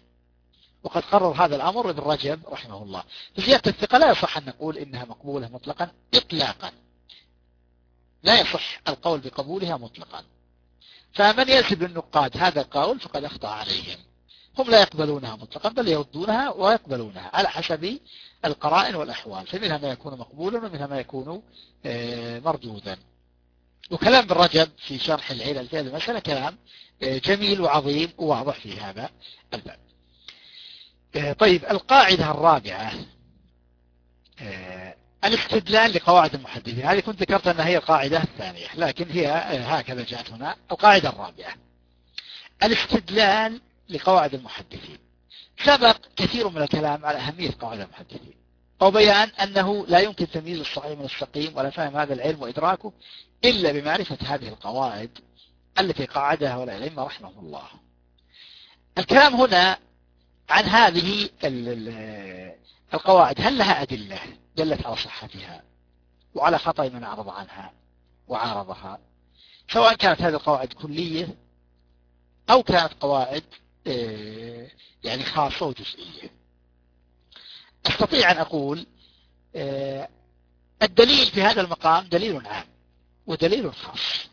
وقد قرر هذا الأمر ابن رجب رحمه الله. زيادة الثقة لا يصح أن نقول إنها مقبولة مطلقا إطلاقا. لا يصح القول بقبولها مطلقا. فمن ينسب النقاد هذا القول فقد أخطأ عليهم. هم لا يقبلونها مطلقا بل يردونها ويقبلونها على حسب القرائن والأحوال. فمنها ما يكون مقبولا ومنها ما يكون آه، مردودا. وكلام ابن رجب في شرح العلل في هذه المسألة كلام آه، جميل وعظيم وواضح في هذا الباب. طيب القاعدة الرابعة الاستدلال لقواعد المحدثين. هذه كنت ذكرت أنها هي القاعدة الثانية لكن هي هكذا جاءت هنا. القاعدة الرابعة الاستدلال لقواعد المحدثين. سبق كثير من الكلام على أهمية قواعد المحدثين أو بيان أنه لا يمكن تمييز الصحيح من السقيم ولا فهم هذا العلم وإدراكه إلا بمعرفة هذه القواعد التي قاعدها ولا رحمه الله. الكلام هنا عن هذه القواعد هل لها أدلة دلت على صحتها وعلى خطأ من أعرض عنها وعارضها؟ سواء كانت هذه القواعد كلية أو كانت قواعد آه، يعني خاصة وجزئية. أستطيع أن أقول آه، الدليل في هذا المقام دليل عام ودليل خاص.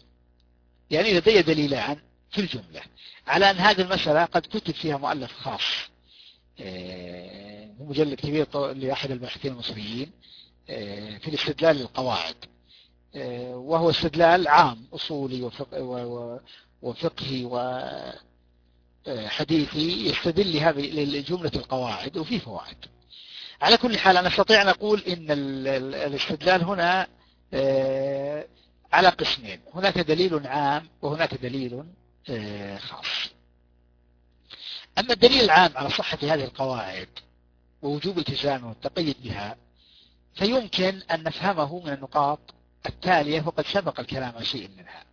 يعني لدي دليلان في الجملة على أن هذه المسألة قد كتب فيها مؤلف خاص. مجلد كبير لأحد الباحثين المصريين في الاستدلال للقواعد. وهو استدلال عام أصولي وفقهي حديثي يستدل لهذه لجملة القواعد وفي فوائد. على كل حال أنا أستطيع أن أقول إن الاستدلال هنا آه، على قسمين. هناك دليل عام وهناك دليل آه، خاص. أما الدليل العام على صحة هذه القواعد ووجوب التزامه والتقيد بها فيمكن أن نفهمه من النقاط التالية وقد سبق الكلام عن شيء منها.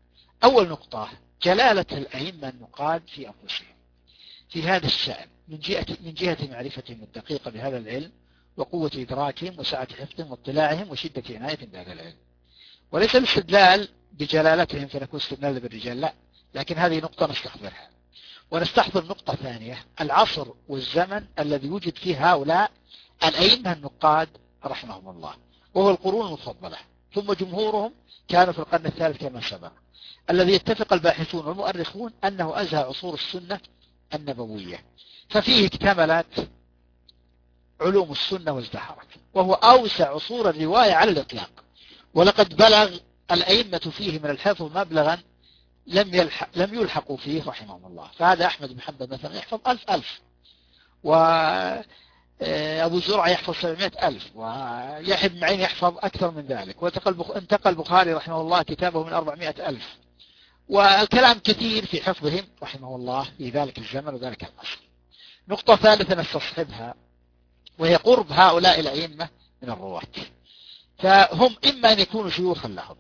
أول نقطة جلالة الأئمة النقاد في أنفسهم. في هذا الشأن من جهة, من جهة معرفتهم الدقيقة بهذا العلم وقوة إدراكهم وسعة حفظهم واطلاعهم وشدة عنايتهم بهذا العلم. وليس الاستدلال بجلالتهم فنكون استدلال بالرجال لا. لكن هذه نقطة نستحضرها ونستحضر نقطة ثانية. العصر والزمن الذي وجد فيه هؤلاء الأئمة النقاد رحمهم الله وهو القرون المفضلة. ثم جمهورهم كانوا في القرن الثالث كما سبق. الذي يتفق الباحثون والمؤرخون أنه أزهى عصور السنة النبوية. ففيه اكتملت علوم السنة وازدهرت وهو أوسع عصور الرواية على الإطلاق. ولقد بلغ الأئمة فيه من الحفظ مبلغا لم يلحق لم يلحقوا فيه رحمهم الله. فهذا أحمد بن حنبل مثلا يحفظ ألف ألف. و آه، أبو زرع يحفظ 700 ألف. ويحيى بن معين يحفظ أكثر من ذلك. وانتقل البخاري رحمه الله كتابه من 400 ألف. والكلام كثير في حفظهم رحمه الله في ذلك الزمن وذلك العصر. نقطة ثالثة نستصحبها وهي قرب هؤلاء الأئمة من الرواة. فهم إما أن يكونوا شيوخا لهم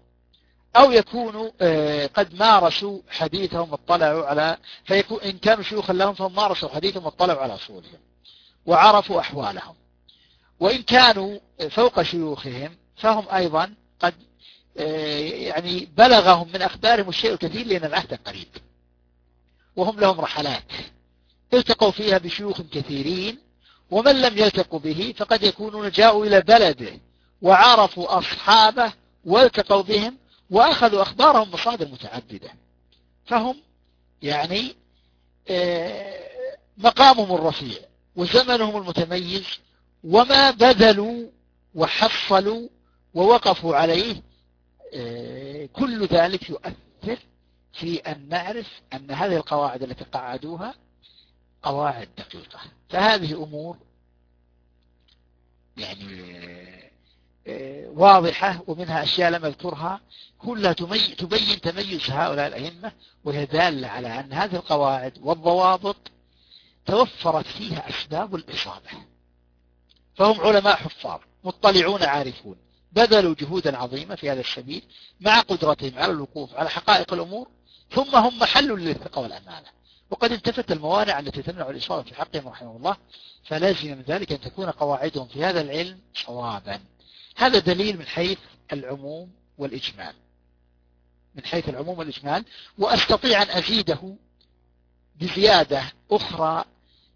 أو يكونوا آه، قد مارسوا حديثهم واطلعوا على فيكون إن كانوا شيوخا لهم فهم مارسوا حديثهم واطلعوا على أصولهم وعرفوا أحوالهم. وإن كانوا فوق شيوخهم فهم أيضا قد آه، يعني بلغهم من أخبارهم الشيء الكثير لأن العهد قريب وهم لهم رحلات التقوا فيها بشيوخ كثيرين ومن لم يلتقوا به فقد يكونون جاءوا إلى بلده وعرفوا أصحابه والتقوا بهم وأخذوا أخبارهم مصادر متعددة. فهم يعني آه، مقامهم الرفيع وزمنهم المتميز وما بذلوا وحصلوا ووقفوا عليه آه، كل ذلك يؤثر في أن نعرف أن هذه القواعد التي قعدوها قواعد دقيقة. فهذه أمور يعني آه، واضحة ومنها أشياء لم أذكرها كلها تبين تميز هؤلاء الأئمة وهي دالة على أن هذه القواعد والضوابط توفرت فيها أسباب الإصابة. فهم علماء حفاظ مطلعون عارفون بذلوا جهودا عظيمة في هذا السبيل مع قدرتهم على الوقوف على حقائق الأمور ثم هم محل للثقة والأمانة. وقد انتفت الموانع التي تمنع الإصابة في حقهم رحمه الله فلازم من ذلك أن تكون قواعدهم في هذا العلم صوابا. هذا دليل من حيث العموم والإجمال. من حيث العموم والإجمال. وأستطيع أن أزيده بزيادة أخرى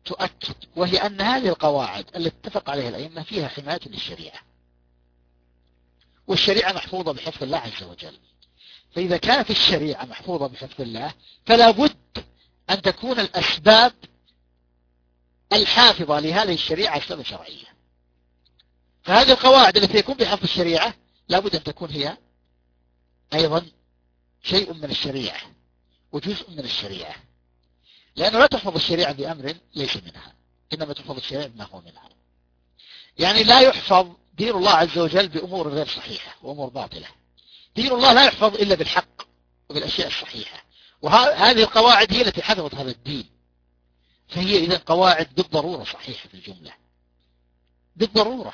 تؤكد وهي أن هذه القواعد التي اتفق عليها الأئمة فيها حماية للشريعة. والشريعة محفوظة بحفظ الله عز وجل. فإذا كانت الشريعة محفوظة بحفظ الله فلا بد أن تكون الأسباب الحافظة لهذه الشريعة أسباب شرعية. فهذه القواعد التي يكون بحفظ الشريعة لابد أن تكون هي أيضا شيء من الشريعة وجزء من الشريعة. لأنه لا تحفظ الشريعة بأمر ليس منها إنما تحفظ الشريعة بما هو منها. يعني لا يحفظ دين الله عز وجل بأمور غير صحيحة وأمور باطلة. دين الله لا يحفظ إلا بالحق وبالأشياء الصحيحة. وهذه القواعد هي التي حفظت هذا الدين. فهي إذا قواعد بالضرورة صحيحة في الجملة. بالضرورة.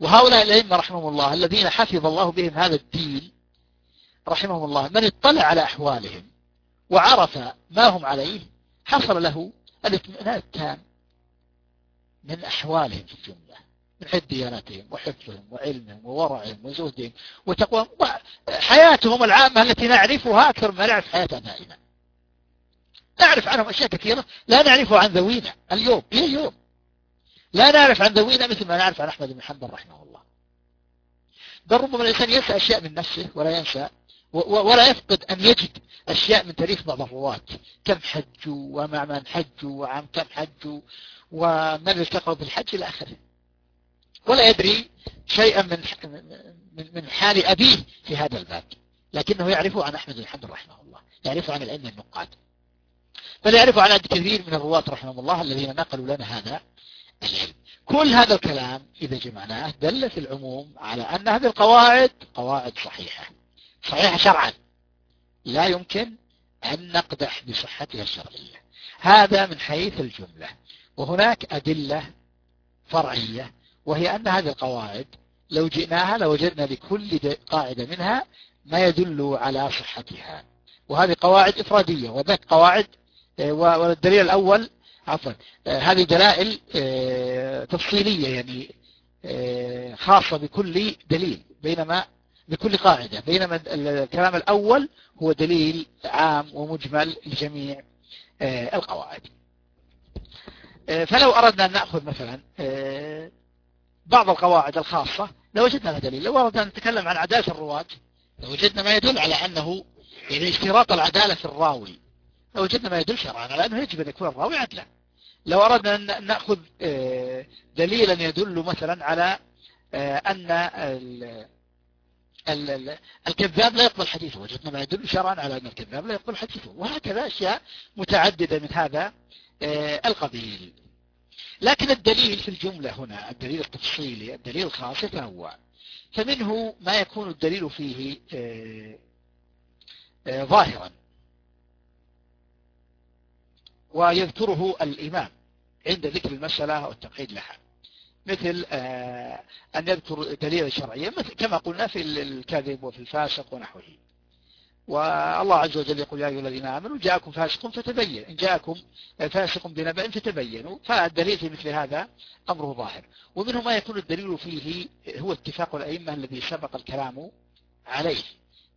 وهؤلاء الأئمة رحمهم الله الذين حفظ الله بهم هذا الدين رحمهم الله من اطلع على أحوالهم وعرف ما هم عليه حصل له الاطمئنان التام من أحوالهم في الجملة من حيث ديانتهم وحفظهم وعلمهم وورعهم وزهدهم وتقوى حياتهم العامة التي نعرفها أكثر ما نعرف حياة أبائنا. نعرف عنهم أشياء كثيرة لا نعرفها عن ذوينا اليوم إلى اليوم. لا نعرف عن ذوينا مثل ما نعرف عن أحمد بن حنبل رحمه الله. بل ربما الإنسان ينسى أشياء من نفسه ولا ينسى ولا يفقد أن يجد أشياء من تاريخ بعض الرواة. كم حجوا ومع من حجوا وعن كم حجوا ومن التقوا بالحج إلى آخره. ولا يدري شيئا من من حال أبيه في هذا الباب. لكنه يعرف عن أحمد بن حنبل رحمه الله. يعرف عن الأئمة النقاد. بل يعرف عن كثير من الرواة رحمه الله الذين نقلوا لنا هذا. العلم كل هذا الكلام إذا جمعناه دل في العموم على أن هذه القواعد قواعد صحيحة. صحيحة شرعا. لا يمكن أن نقدح بصحتها الشرعية. هذا من حيث الجملة. وهناك أدلة فرعية وهي أن هذه القواعد لو جئناها لوجدنا لكل قاعدة منها ما يدل على صحتها. وهذه قواعد إفرادية. وذلك قواعد آه، والدليل الأول عفوا. آه، هذه دلائل آه، تفصيلية يعني خاصة بكل دليل بينما بكل قاعدة بينما الكلام الأول هو دليل عام ومجمل لجميع القواعد. فلو أردنا أن نأخذ مثلا بعض القواعد الخاصة لوجدنا لها دليل. لو أردنا أن نتكلم عن عدالة الرواة لوجدنا ما يدل على أنه يعني اشتراط العدالة في الراوي. لوجدنا ما يدل شرعا على أنه يجب أن يكون الراوي عدلا. لو أردنا أن نأخذ آه، دليلا يدل مثلا على آه، أن الكذاب لا يقبل حديثه. وجدنا ما يدل شرعا على أن الكذاب لا يقبل حديثه. وهكذا أشياء متعددة من هذا آه، القبيل. لكن الدليل في الجملة هنا الدليل التفصيلي الدليل الخاص يتنوع فمنه ما يكون الدليل فيه ظاهرا. ويذكره الإمام. عند ذكر المسألة والتقعيد لها. مثل آه، أن يذكر دليل شرعيا كما قلنا في الكذب وفي الفاسق ونحوه. والله عز وجل يقول يا أيها الذين آمنوا جاءكم فاسق فتبين. إن جاءكم فاسق بنبأ فتبينوا. فالدليل في مثل هذا أمره ظاهر. ومنه ما يكون الدليل فيه هو اتفاق الأئمة الذي سبق الكلام عليه.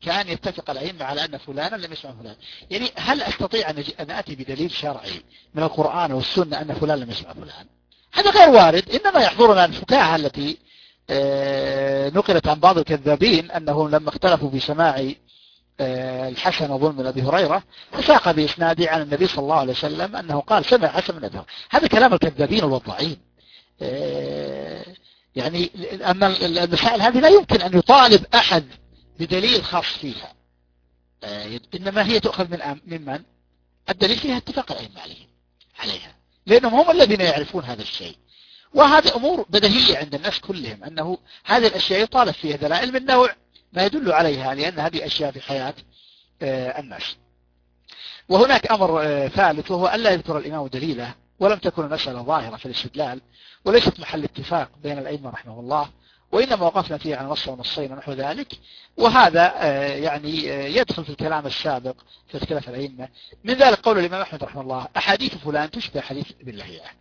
كان يتفق الأئمة على أن فلانا لم يسمع فلان. يعني هل أستطيع أن أتي بدليل شرعي من القرآن والسنة أن فلان لم يسمع فلان؟ هذا غير وارد. إنما يحضرنا الفكاهة التي آه، نقلت عن بعض الكذابين أنهم لما اختلفوا في سماع آه، الحسن أظن من أبي هريرة فساق بإسنادي عن النبي صلى الله عليه وسلم أنه قال سمع حسن من أبي هذا كلام الكذابين الوضاعين آه، يعني أما المسائل هذه لا يمكن أن يطالب أحد بدليل خاص فيها. إنما هي تؤخذ من ممن الدليل فيها اتفاق الأئمة عليه عليها. لأنهم هم الذين يعرفون هذا الشيء. وهذه أمور بديهية عند الناس كلهم أنه هذه الأشياء يطالب فيها دلائل من نوع ما يدل عليها لأن هذه أشياء في حياة آه، الناس. وهناك أمر آه، ثالث وهو ألا يذكر الإمام دليله ولم تكن المسألة ظاهرة في الاستدلال وليست محل اتفاق بين الأئمة رحمه الله وإنما وقفنا فيه عن نص ونصين ونحو ذلك. وهذا آه، يعني يدخل في الكلام السابق في اختلاف الأئمة. من ذلك قول الإمام أحمد رحمه الله أحاديث فلان تشبه حديث ابن لهيعة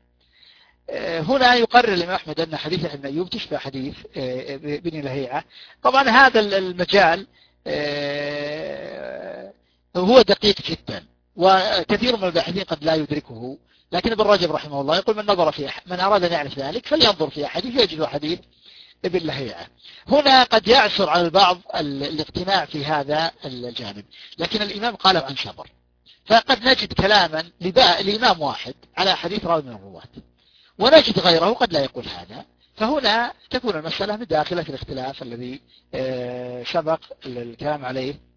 هنا يقرر الإمام أحمد أن حديث ابن أيوب تشبه حديث ابن لهيعة طبعا هذا المجال آه، هو دقيق جدا وكثير من الباحثين قد لا يدركه. لكن ابن رجب رحمه الله يقول من نظر في من أراد أن يعرف ذلك فلينظر في حديث يجد حديث ابن لهيعة هنا قد يعثر على البعض الاقتناع في هذا الجانب. لكن الإمام قال عن صبر فقد نجد كلاما لإمام واحد على حديث راوي من الرواة. ونجد غيره قد لا يقول هذا. فهنا تكون المسألة داخلة في الاختلاف الذي آه، سبق الكلام عليه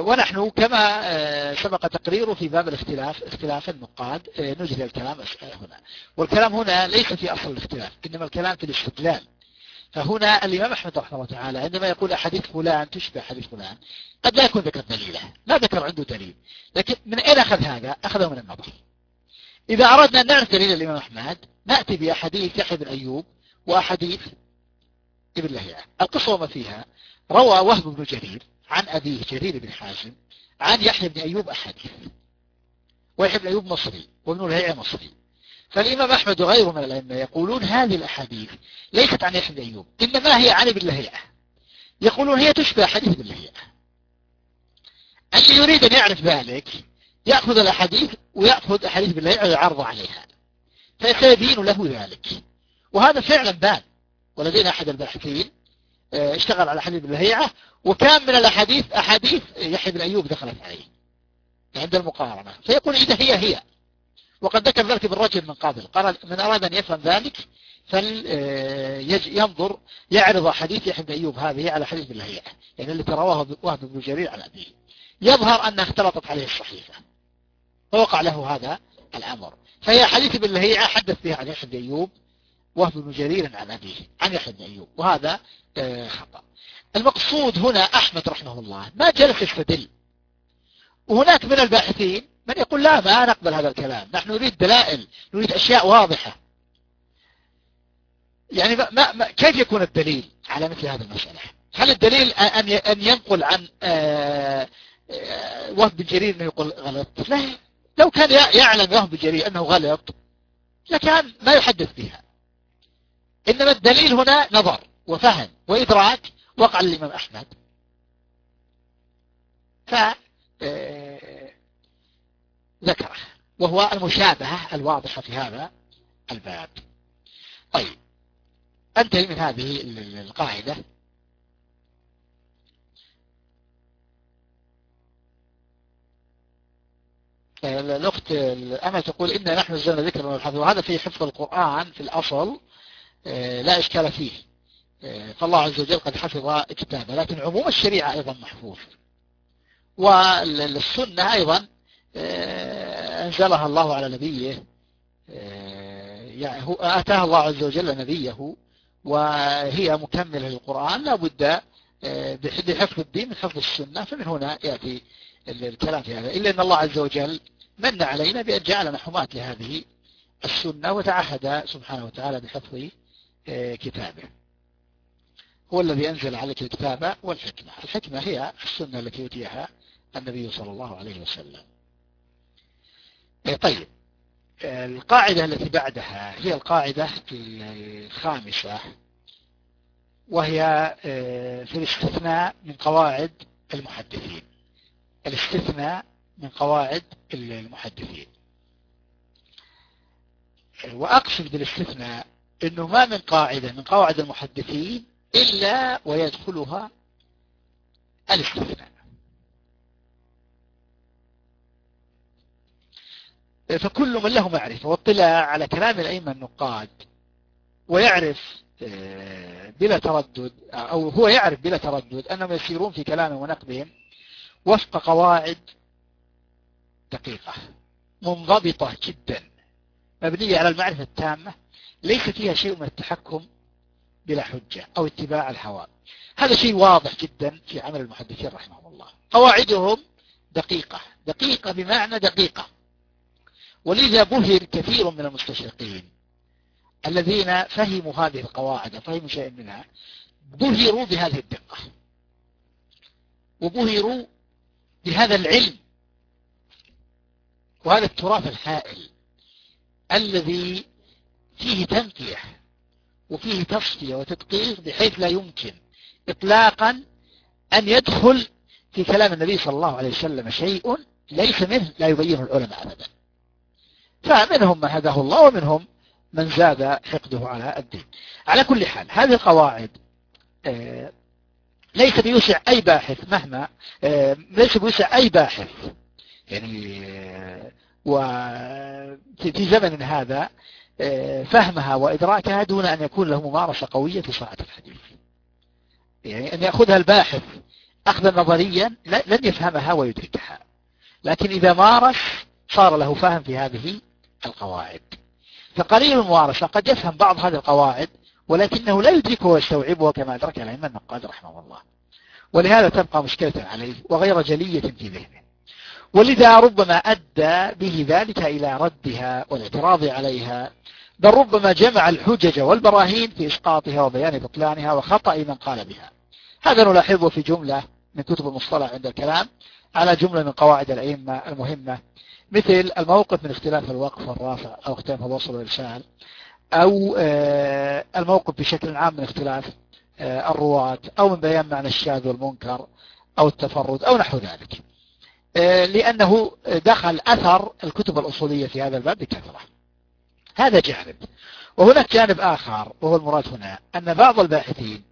ونحن كما آه، سبق تقريره في باب الاختلاف اختلاف النقاد آه، نجري الكلام هنا. والكلام هنا ليس في أصل الاختلاف إنما الكلام في الاستدلال. فهنا الإمام أحمد رحمه الله تعالى عندما يقول أحاديث فلان تشبه حديث فلان قد لا يكون ذكر دليله ما ذكر عنده دليل. لكن من أين أخذ هذا؟ أخذه من النظر. إذا أردنا أن نعرف دليل الإمام أحمد نأتي بأحاديث يحيى بن أيوب وأحاديث ابن لهيعة. القصة وما فيها؟ روى وهب بن جرير عن أبيه جرير بن حازم عن يحيى بن أيوب أحاديث ويحيى بن أيوب مصري وابن لهيعة مصري. فالإمام أحمد وغيره من الأئمة يقولون هذه الأحاديث ليست عن يحيى بن أيوب إنما هي عن ابن لهيعة يقولون هي تشبه حديث ابن لهيعة اللي يريد أن يعرف ذلك يأخذ الأحاديث ويأخذ أحاديث بالله ويعرض عليها. فسيبين له ذلك. وهذا فعلا بان ولدينا أحد الباحثين. اشتغل على حديث بالهيعة وكان من الأحاديث أحاديث يحيى بن أيوب دخلت عليه عند المقارنة. فيقول إذا هي هي. وقد ذكر ذلك بالرجل من قابل قال من أراد أن يفهم ذلك فلينظر آه، يعرض حديث يحيى بن أيوب هذه على حديث بالهيعة يعني اللي ترواه وهب بن جرير على أبيه. يظهر أنها اختلطت عليه الصحيفة. فوقع له هذا الأمر. فهي حديث ابن لهيعة حدث فيها عن يحيى بن أيوب وهو بن جرير عن أبيه عن يحيى بن أيوب. وهذا آه، المقصود هنا أحمد رحمه الله ما جلس يستدل. وهناك من الباحثين من يقول لا ما نقبل هذا الكلام. نحن نريد دلائل نريد أشياء واضحة. يعني ما ما كيف يكون الدليل على مثل هذه المسألة؟ هل الدليل أن أن ينقل عن آه، آه، وهب بن جرير إنه يقول غلط؟ لا. لو كان يعلم وهب بن جرير إنه غلط لكان ما يحدث بها. إنما الدليل هنا نظر. وفهم وإدراك وقع للإمام أحمد. ف آه، ذكره وهو المشابهة الواضحة في هذا الباب. طيب أنتهي من هذه القاعدة. الأخت أما تقول إن نحن نزلنا ذكر من الحفظ وهذا في حفظ القرآن في الأصل آه، لا إشكال فيه. آه، فالله عز وجل قد حفظ كتابه لكن عموم الشريعة أيضا محفوظ. والسنة أيضا آه، أنزلها الله على نبيه يعني هو آتاها الله عز وجل نبيه وهي مكملة للقرآن لا بد بحفظ الدين من حفظ السنة فمن هنا يأتي الكلام في هذا. إلا أن الله عز وجل من علينا بأن جعلنا حماة لهذه السنة وتعهد سبحانه وتعالى بحفظ كتابه. هو الذي أنزل عليك الكتاب والحكمة. الحكمة هي السنة التي يؤتيها النبي صلى الله عليه وسلم. طيب. القاعدة التي بعدها هي القاعدة الخامسة وهي في الاستثناء من قواعد المحدثين. الاستثناء من قواعد المحدثين. وأقصد بالاستثناء أنه ما من قاعدة من قواعد المحدثين إلا ويدخلها الاستثناء. فكل من له معرفة واطلاع على كلام الأئمة النقاد ويعرف آه، بلا تردد أو هو يعرف بلا تردد أنهم يسيرون في كلامهم ونقدهم وفق قواعد دقيقة منضبطة جدا مبنية على المعرفة التامة ليس فيها شيء من التحكم بلا حجة أو اتباع الهوى. هذا شيء واضح جدا في عمل المحدثين رحمهم الله. قواعدهم دقيقة. دقيقة بمعنى دقيقة. ولذا بهر كثير من المستشرقين الذين فهموا هذه القواعد وفهموا شيء منها بهروا بهذه الدقة. وبهروا بهذا العلم وهذا التراث الهائل الذي فيه تنقية وفيه تصفية وتدقيق بحيث لا يمكن إطلاقا أن يدخل في كلام النبي صلى الله عليه وسلم شيء ليس منه لا يبينه العلماء أبدا. فمنهم من هداه الله ومنهم من زاد حقده على الدين. على كل حال هذه القواعد آه، ليس بيوسع أي باحث مهما آه، ليس بيوسع أي باحث. يعني آه، وفي زمن هذا فهمها وإدراكها دون أن يكون له ممارسة قوية في صناعة الحديث. يعني أن يأخذها الباحث أخذا نظريا لن يفهمها ويدركها. لكن إذا مارس صار له فهم في هذه القواعد. فقليل الممارسة قد يفهم بعض هذه القواعد ولكنه لا يدركه ويستوعبه كما أدرك الأئمة النقاد رحمه الله. ولهذا تبقى مشكلة عليه وغير جلية في ذهنه. ولذا ربما أدى به ذلك إلى ردها والاعتراض عليها. بل ربما جمع الحجج والبراهين في إسقاطها وبيان بطلانها وخطأ من قال بها. هذا نلاحظه في جملة من كتب المصطلح عند الكلام على جملة من قواعد الأئمة المهمة مثل الموقف من اختلاف الوقف والرافع أو اختلاف الوصل والإرسال أو آه، الموقف بشكل عام من اختلاف آه، الرواة أو من بيان معنى الشاذ والمنكر أو التفرد أو نحو ذلك. لأنه دخل أثر الكتب الأصولية في هذا الباب بكثرة. هذا جانب. وهناك جانب آخر وهو المراد هنا أن بعض الباحثين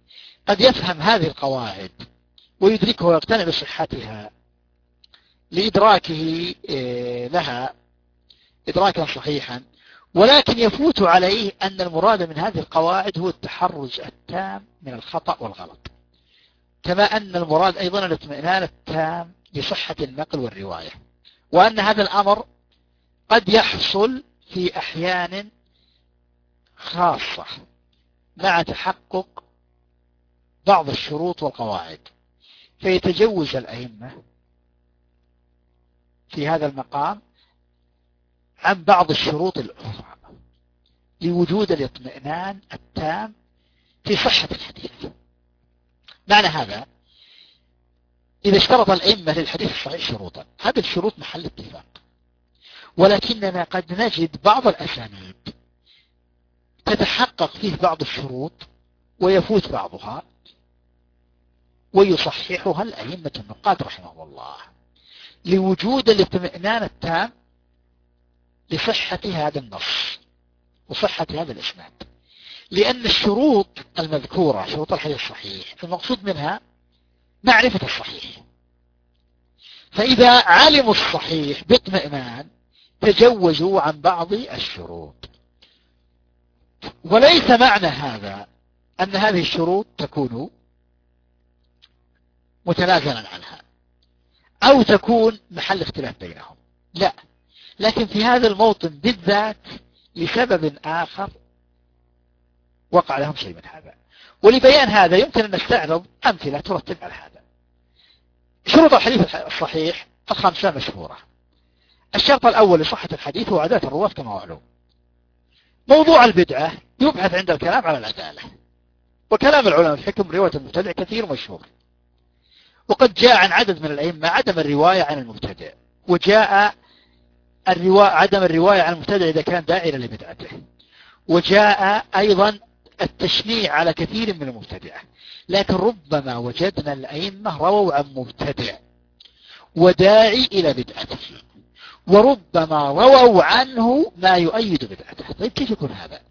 قد يفهم هذه القواعد ويدركها ويقتنع بصحتها لإدراكه آه، لها إدراكا صحيحا. ولكن يفوت عليه أن المراد من هذه القواعد هو التحرز التام من الخطأ والغلط. كما أن المراد أيضا الاطمئنان التام بصحة النقل والرواية. وأن هذا الأمر قد يحصل في أحيان خاصة مع تحقق بعض الشروط والقواعد. فيتجوز الأئمة في هذا المقام عن بعض الشروط الأخرى لوجود الاطمئنان التام في صحة الحديث. معنى هذا إذا اشترط الأئمة للحديث الصحيح شروطا. هذه الشروط محل اتفاق. ولكننا قد نجد بعض الأسانيد تتحقق فيه بعض الشروط ويفوت بعضها ويصححها الأئمة النقاد رحمهم الله لوجود الاطمئنان التام لصحة هذا النص وصحة هذا الإسناد. لأن الشروط المذكورة شروط الحديث الصحيح المقصود منها معرفة الصحيح. فإذا علموا الصحيح باطمئنان تجوزوا عن بعض الشروط. وليس معنى هذا أن هذه الشروط تكون متنازلا عنها أو تكون محل اختلاف بينهم. لا. لكن في هذا الموطن بالذات لسبب آخر وقع لهم شيء من هذا. ولبيان هذا يمكن أن نستعرض أمثلة ترتب على هذا. شروط الحديث الصحيح الخمسة مشهورة. الشرط الأول لصحة الحديث هو عدالة الرواة كما معلوم. موضوع البدعة يبحث عند الكلام على العدالة. وكلام العلماء في حكم رواية المبتدع كثير مشهور. وقد جاء عن عدد من الأئمة عدم الرواية عن المبتدع. وجاء الرواية عدم الرواية عن المبتدع إذا كان داعيا لبدعته. وجاء أيضا التشنيع على كثير من المبتدعة لكن ربما وجدنا الأئمة رووا عن مبتدع وداعي إلى بدعته. وربما رووا عنه ما يؤيد بدعته. طيب كيف يكون هذا؟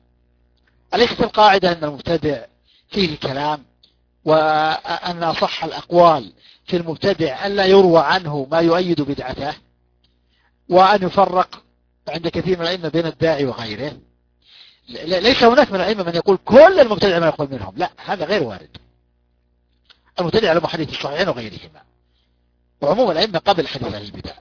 أليست القاعدة أن المبتدع فيه كلام وأن صح الأقوال في المبتدع ألا يروى عنه ما يؤيد بدعته؟ وأن يفرق عند كثير من الأئمة بين الداعي وغيره؟ ليس هناك من الأئمة من يقول كل المبتدع ما يقول منهم. لا هذا غير وارد. المبتدع على حديث الصحيحين وغيرهما. وعموم الأئمة قبل حديث أهل البدع.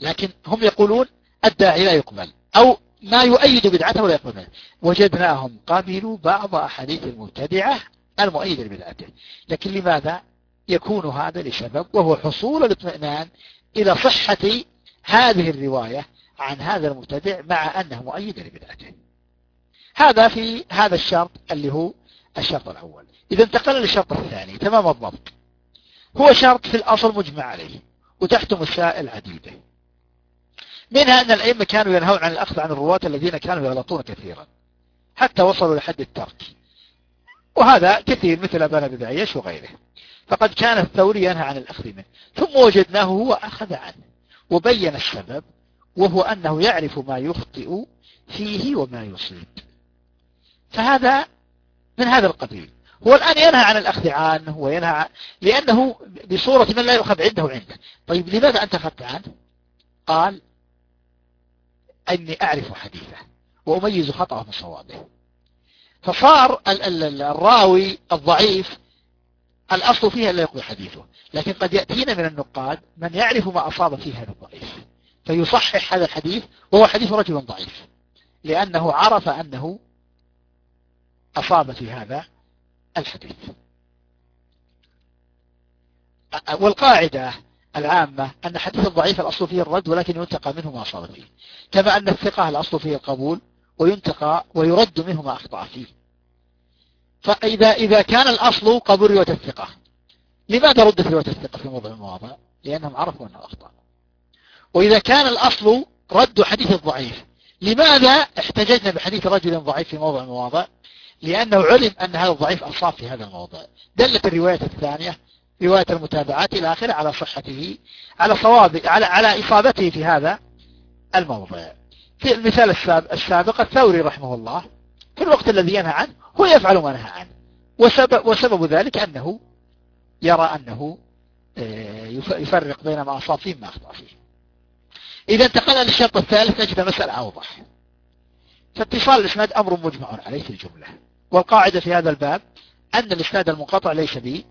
لكن هم يقولون الداعي لا يقبل. أو ما يؤيد بدعته لا يقبل منه. وجدناهم قبلوا بعض أحاديث المبتدعة المؤيد لبدعته. لكن لماذا يكون هذا لسبب؟ وهو حصول الاطمئنان إلى صحة هذه الرواية عن هذا المبتدع مع أنه مؤيد لبدعته. هذا في هذا الشرط اللي هو الشرط الأول. إذا انتقل للشرط الثاني تمام الضبط. هو شرط في الأصل مجمع عليه وتحته مسائل عديدة. منها أن الأئمة كانوا ينهون عن الأخذ عن الرواة الذين كانوا يغلطون كثيرا حتى وصلوا لحد الترك. وهذا كثير مثل أبانا بن عياش وغيره. فقد كان الثوري ينهى عن الأخذ منه. ثم وجدناه هو أخذ عنه وبين السبب وهو أنه يعرف ما يخطئ فيه وما يصيب. فهذا من هذا القبيل. هو الآن ينهى عن الأخذ عنه وينهى عن لأنه بصورة من لا يؤخذ عنده عنده. طيب لماذا أنت أخذت عنه قال أني أعرف حديثه وأميز خطأه من صوابه فصار الراوي الضعيف الأصل فيها لا يقضي حديثه. لكن قد يأتينا من النقاد من يعرف ما أصاب فيه هذا الضعيف. فيصحح هذا الحديث وهو حديث رجل ضعيف. لأنه عرف أنه أصاب في هذا الحديث. والقاعدة العامة أن حديث الضعيف الأصل فيه الرد ولكن ينتقى منه ما أصاب فيه. كما أن الثقة الأصل فيه القبول وينتقى ويرد منه ما أخطأ فيه. فإذا إذا كان الأصل قبول رواية الثقة لماذا ردت رواية الثقة في موضع المواضع؟ لأنهم عرفوا أنه أخطأ. وإذا كان الأصل رد حديث الضعيف لماذا احتججنا بحديث رجل ضعيف في موضع المواضع؟ لأنه علم أن هذا الضعيف أصاب في هذا الموضع دلت الرواية الثانية رواية المتابعات إلى آخره على صحته على صواب على على إصابته في هذا الموضع في المثال السابق الثوري رحمه الله في الوقت الذي ينهى عنه هو يفعل ما نهى عنه. وسبب, وسبب ذلك أنه يرى أنه آه، يفرق بين ما أصاب فيه ما أخطأ فيه. إذا انتقلنا للشرط الثالث نجد مسألة أوضح. فاتصال الإسناد أمر مجمع عليه في الجملة. والقاعدة في هذا الباب أن الإسناد المنقطع ليس به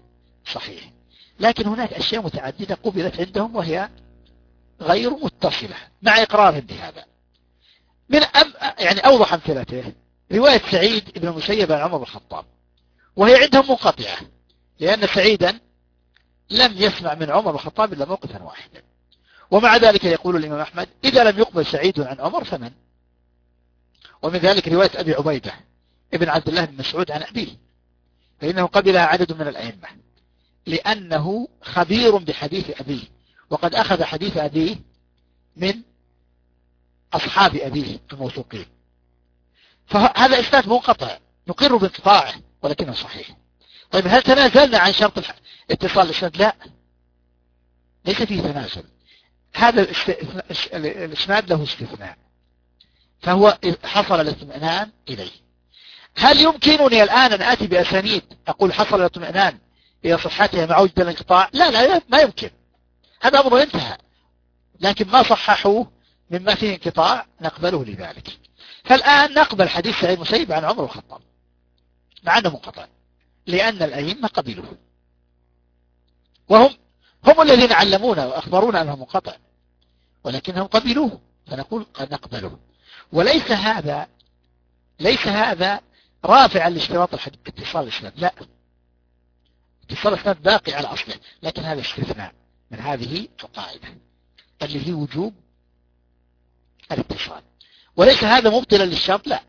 صحيح لكن هناك أشياء متعددة قبلت عندهم وهي غير متصلة. مع إقرارهم بهذا. من أم يعني أوضح أمثلته. رواية سعيد بن المسيب عن عمر بن الخطاب. وهي عندهم منقطعة. لأن سعيدا لم يسمع من عمر بن الخطاب إلا موقفا واحدا. ومع ذلك يقول الإمام أحمد إذا لم يقبل سعيد عن عمر فمن؟ ومن ذلك رواية أبي عبيدة ابن عبد الله بن مسعود عن أبيه فإنه قبلها عدد من الأئمة لأنه خبير بحديث أبيه وقد أخذ حديث أبيه من أصحاب أبيه الموثوقين. فهذا إثبات منقطع نقر بانقطاعه ولكنه صحيح. طيب هل تنازلنا عن شرط اتصال الإسناد؟ لا. ليس فيه تنازل. هذا الإسناد له استثناء. فهو حصل الاطمئنان إليه. هل يمكنني الآن أن آتي بأسانيد أقول حصل الاطمئنان إلى صحتها مع وجود الانقطاع؟ لا لا ما يمكن. هذا أمر انتهى لكن ما صححوه مما فيه انقطاع نقبله لذلك. فالآن نقبل حديث سعيد مسيب عن عمر الخطاب. مع أنه منقطع. لأن الأئمة قبلوه. وهم هم الذين علمونا وأخبرونا أنه منقطع. ولكنهم قبلوه. فنقول قد نقبله وليس هذا ليس هذا رافعا لاشتراط اتصال الاسناد لا. اتصال الاسناد باقي على أصله لكن هذا استثناء من هذه القاعدة اللي هي وجوب الاتصال. وليس هذا مبطلا للشرط لا.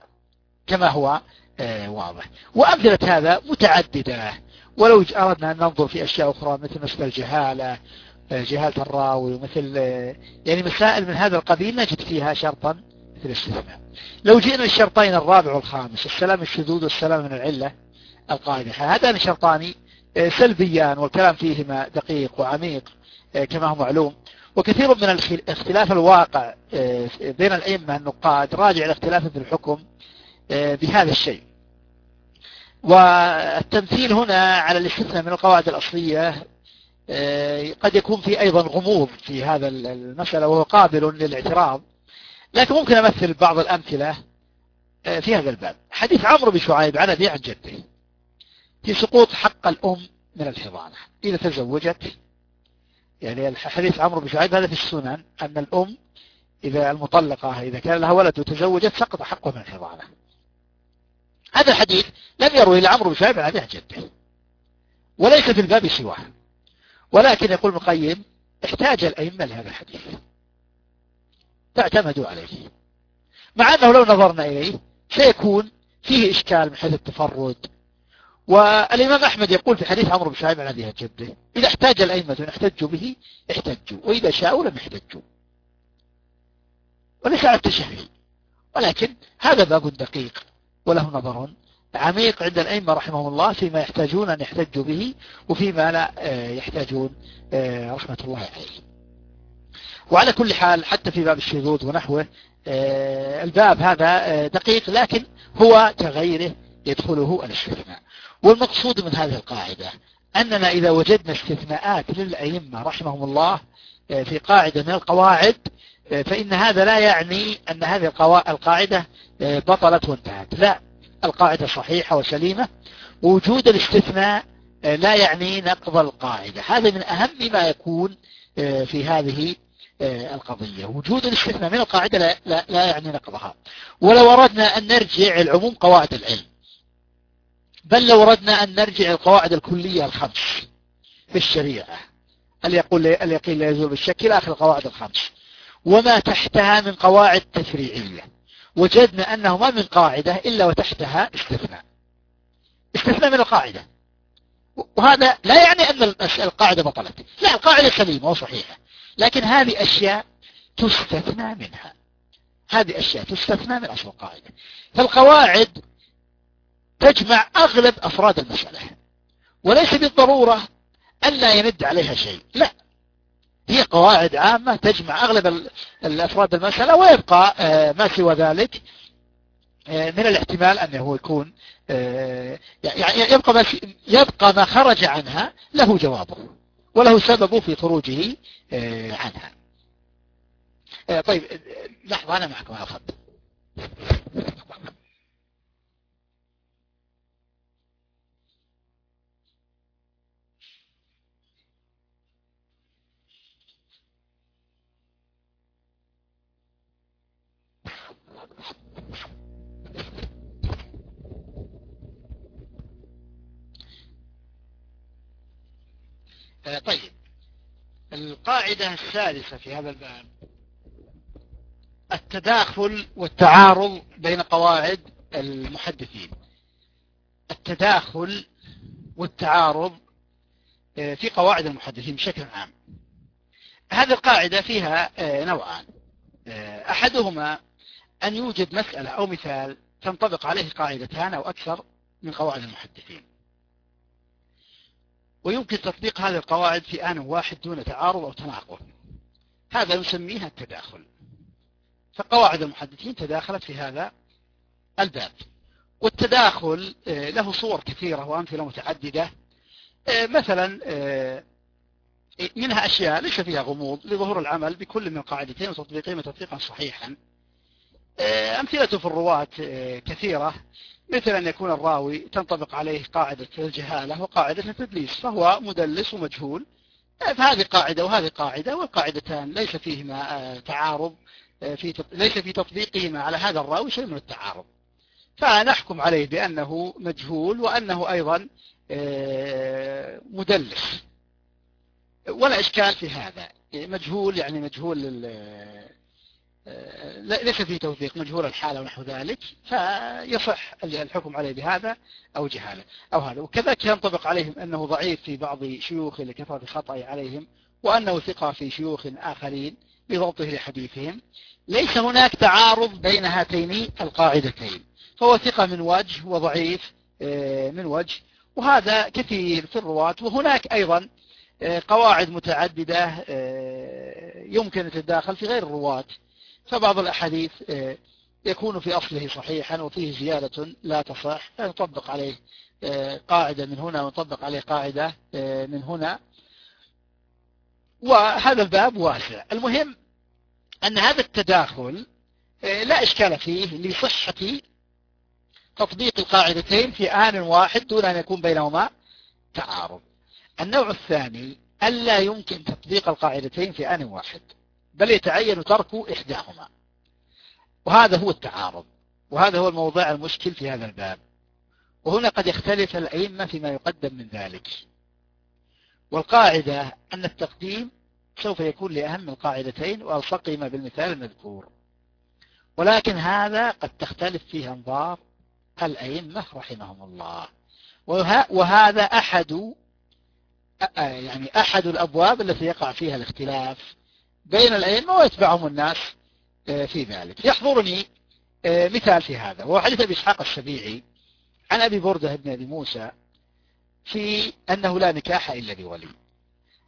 كما هو آه، واضح. وأمثلة هذا متعددة. ولو أردنا أن ننظر في أشياء أخرى مثل مسألة الجهالة آه، جهالة الراوي ومثل آه، يعني مسائل من هذا القبيل نجد فيها شرطا مثل الاستثناء لو جئنا الشرطين الرابع والخامس السلام الشذوذ والسلام من العلة القاعدة هذان شرطان سلبيان والكلام فيهما دقيق وعميق كما هو معلوم. وكثير من الاختلاف الواقع بين الأئمة النقاد راجع لاختلاف في الحكم بهذا الشيء. والتمثيل هنا على الاستثناء من القواعد الأصلية آه، قد يكون في أيضا غموض في هذا المسألة وهو قابل للاعتراض. لكن ممكن أمثل بعض الأمثلة آه، في هذا الباب. حديث عمرو بن شعيب عن أبي عن جده. في سقوط حق الأم من الحضانة. إذا تزوجت يعني حديث عمرو بن شعيب هذا في السنن أن الأم إذا المطلقة إذا كان لها ولد وتزوجت سقط حقه من الحضانة. هذا الحديث لم يروي إلا عمرو بن شعيب عن أبيه جده. وليس في الباب سواه. ولكن يقول ابن القيم احتاج الأئمة لهذا الحديث. فاعتمدوا عليه. مع أنه لو نظرنا إليه سيكون فيه إشكال من حيث التفرد. والإمام أحمد يقول في حديث عمرو بن شعيب عن أبيه جده إذا احتاج الأئمة أن يحتجوا به احتجوا. وإذا شاءوا لم يحتجوا. وليس على التشهي ولكن هذا باب دقيق وله نظر عميق عند الأئمة رحمهم الله فيما يحتاجون أن يحتجوا به وفيما لا آه، يحتاجون آه، رحمة الله عليه. وعلى كل حال حتى في باب الشذوذ ونحوه آه، الباب هذا دقيق لكن هو كغيره يدخله الاستثناء. والمقصود من هذه القاعدة أننا إذا وجدنا استثناءات للأئمة رحمهم الله في قاعدة من القواعد فإن هذا لا يعني أن هذه القاعدة بطلت وانتهت. لا القاعدة صحيحة وسليمة. وجود الاستثناء لا يعني نقض القاعدة. هذا من أهم ما يكون في هذه القضية. وجود الاستثناء من القاعدة لا, لا, لا يعني نقضها. ولو أردنا أن نرجع العموم قواعد العلم. بل لو أردنا أن نرجع القواعد الكلية الخمس في الشريعة. اليقين اليقين لا يزول بالشك إلى آخر القواعد الخمس. وما تحتها من قواعد تشريعية. وجدنا أنه ما من قاعدة إلا وتحتها استثناء. استثناء من القاعدة. وهذا لا يعني أن القاعدة بطلت. لا القاعدة سليمة وصحيحة. لكن هذه أشياء تستثنى منها. هذه أشياء تستثنى من أصل القاعدة. فالقواعد تجمع أغلب أفراد المسألة. وليس بالضرورة ألا يند عليها شيء. لا. هي قواعد عامة تجمع أغلب الأفراد المسألة ويبقى آه، ما سوى ذلك آه، من الاحتمال أنه يكون آه، يعني يبقى ما, يبقى ما خرج عنها له جوابه. وله سبب في خروجه عنها. طيب لحظة أنا معكم آه، طيب. القاعدة الثالثة في هذا الباب. التداخل والتعارض بين قواعد المحدثين. التداخل والتعارض آه، في قواعد المحدثين بشكل عام. هذه القاعدة فيها آه، نوعان. أحدهما أن يوجد مسألة أو مثال تنطبق عليه قاعدتان أو أكثر من قواعد المحدثين. ويمكن تطبيق هذه القواعد في آن واحد دون تعارض أو تناقض. هذا نسميها التداخل. فقواعد المحدثين تداخلت في هذا الباب. والتداخل آه، له صور كثيرة وأمثلة متعددة. آه، مثلا آه، منها أشياء ليس فيها غموض لظهور العمل بكل من القاعدتين وتطبيقهما تطبيقا صحيحا. أمثلة في الرواة كثيرة. مثل أن يكون الراوي تنطبق عليه قاعدة الجهالة وقاعدة التدليس فهو مدلس ومجهول. فهذه قاعدة وهذه قاعدة والقاعدتان ليس فيهما آه، تعارض في ليس في تطبيقهما على هذا الراوي شيء من التعارض. فنحكم عليه بأنه مجهول وأنه أيضا مدلس. ولا إشكال في هذا. مجهول يعني مجهول ليس في توثيق مجهول الحالة ونحو ذلك فيصح الحكم عليه بهذا أو جهالة أو هذا. وكذلك ينطبق عليهم أنه ضعيف في بعض شيوخه لكثرة خطأ عليهم وأنه ثقة في شيوخ آخرين بضبطه لحديثهم. ليس هناك تعارض بين هاتين القاعدتين فهو ثقة من وجه وضعيف آه، من وجه. وهذا كثير في الرواة. وهناك أيضا آه، قواعد متعددة آه، يمكن تتداخل في غير الرواة. فبعض الأحاديث يكون في أصله صحيحا وفيه زيادة لا تصح فنطبق عليه قاعدة من هنا ونطبق عليه قاعدة من هنا. وهذا الباب واسع. المهم أن هذا التداخل لا إشكال فيه لصحة تطبيق القاعدتين في آن واحد دون أن يكون بينهما تعارض. النوع الثاني ألا يمكن تطبيق القاعدتين في آن واحد. بل يتعين ترك إحداهما. وهذا هو التعارض. وهذا هو الموضوع المشكل في هذا الباب. وهنا قد يختلف الأئمة فيما يقدم من ذلك. والقاعدة أن التقديم سوف يكون لأهم القاعدتين وألصقهما بالمثال المذكور. ولكن هذا قد تختلف فيه أنظار الأئمة رحمهم الله. وهذا أحد يعني أحد الأبواب التي يقع فيها الاختلاف. بين الأئمة ويتبعهم الناس في ذلك. يحضرني مثال في هذا وهو حديث أبي إسحاق السبيعي عن أبي بردة بن أبي موسى في أنه لا نكاح إلا بولي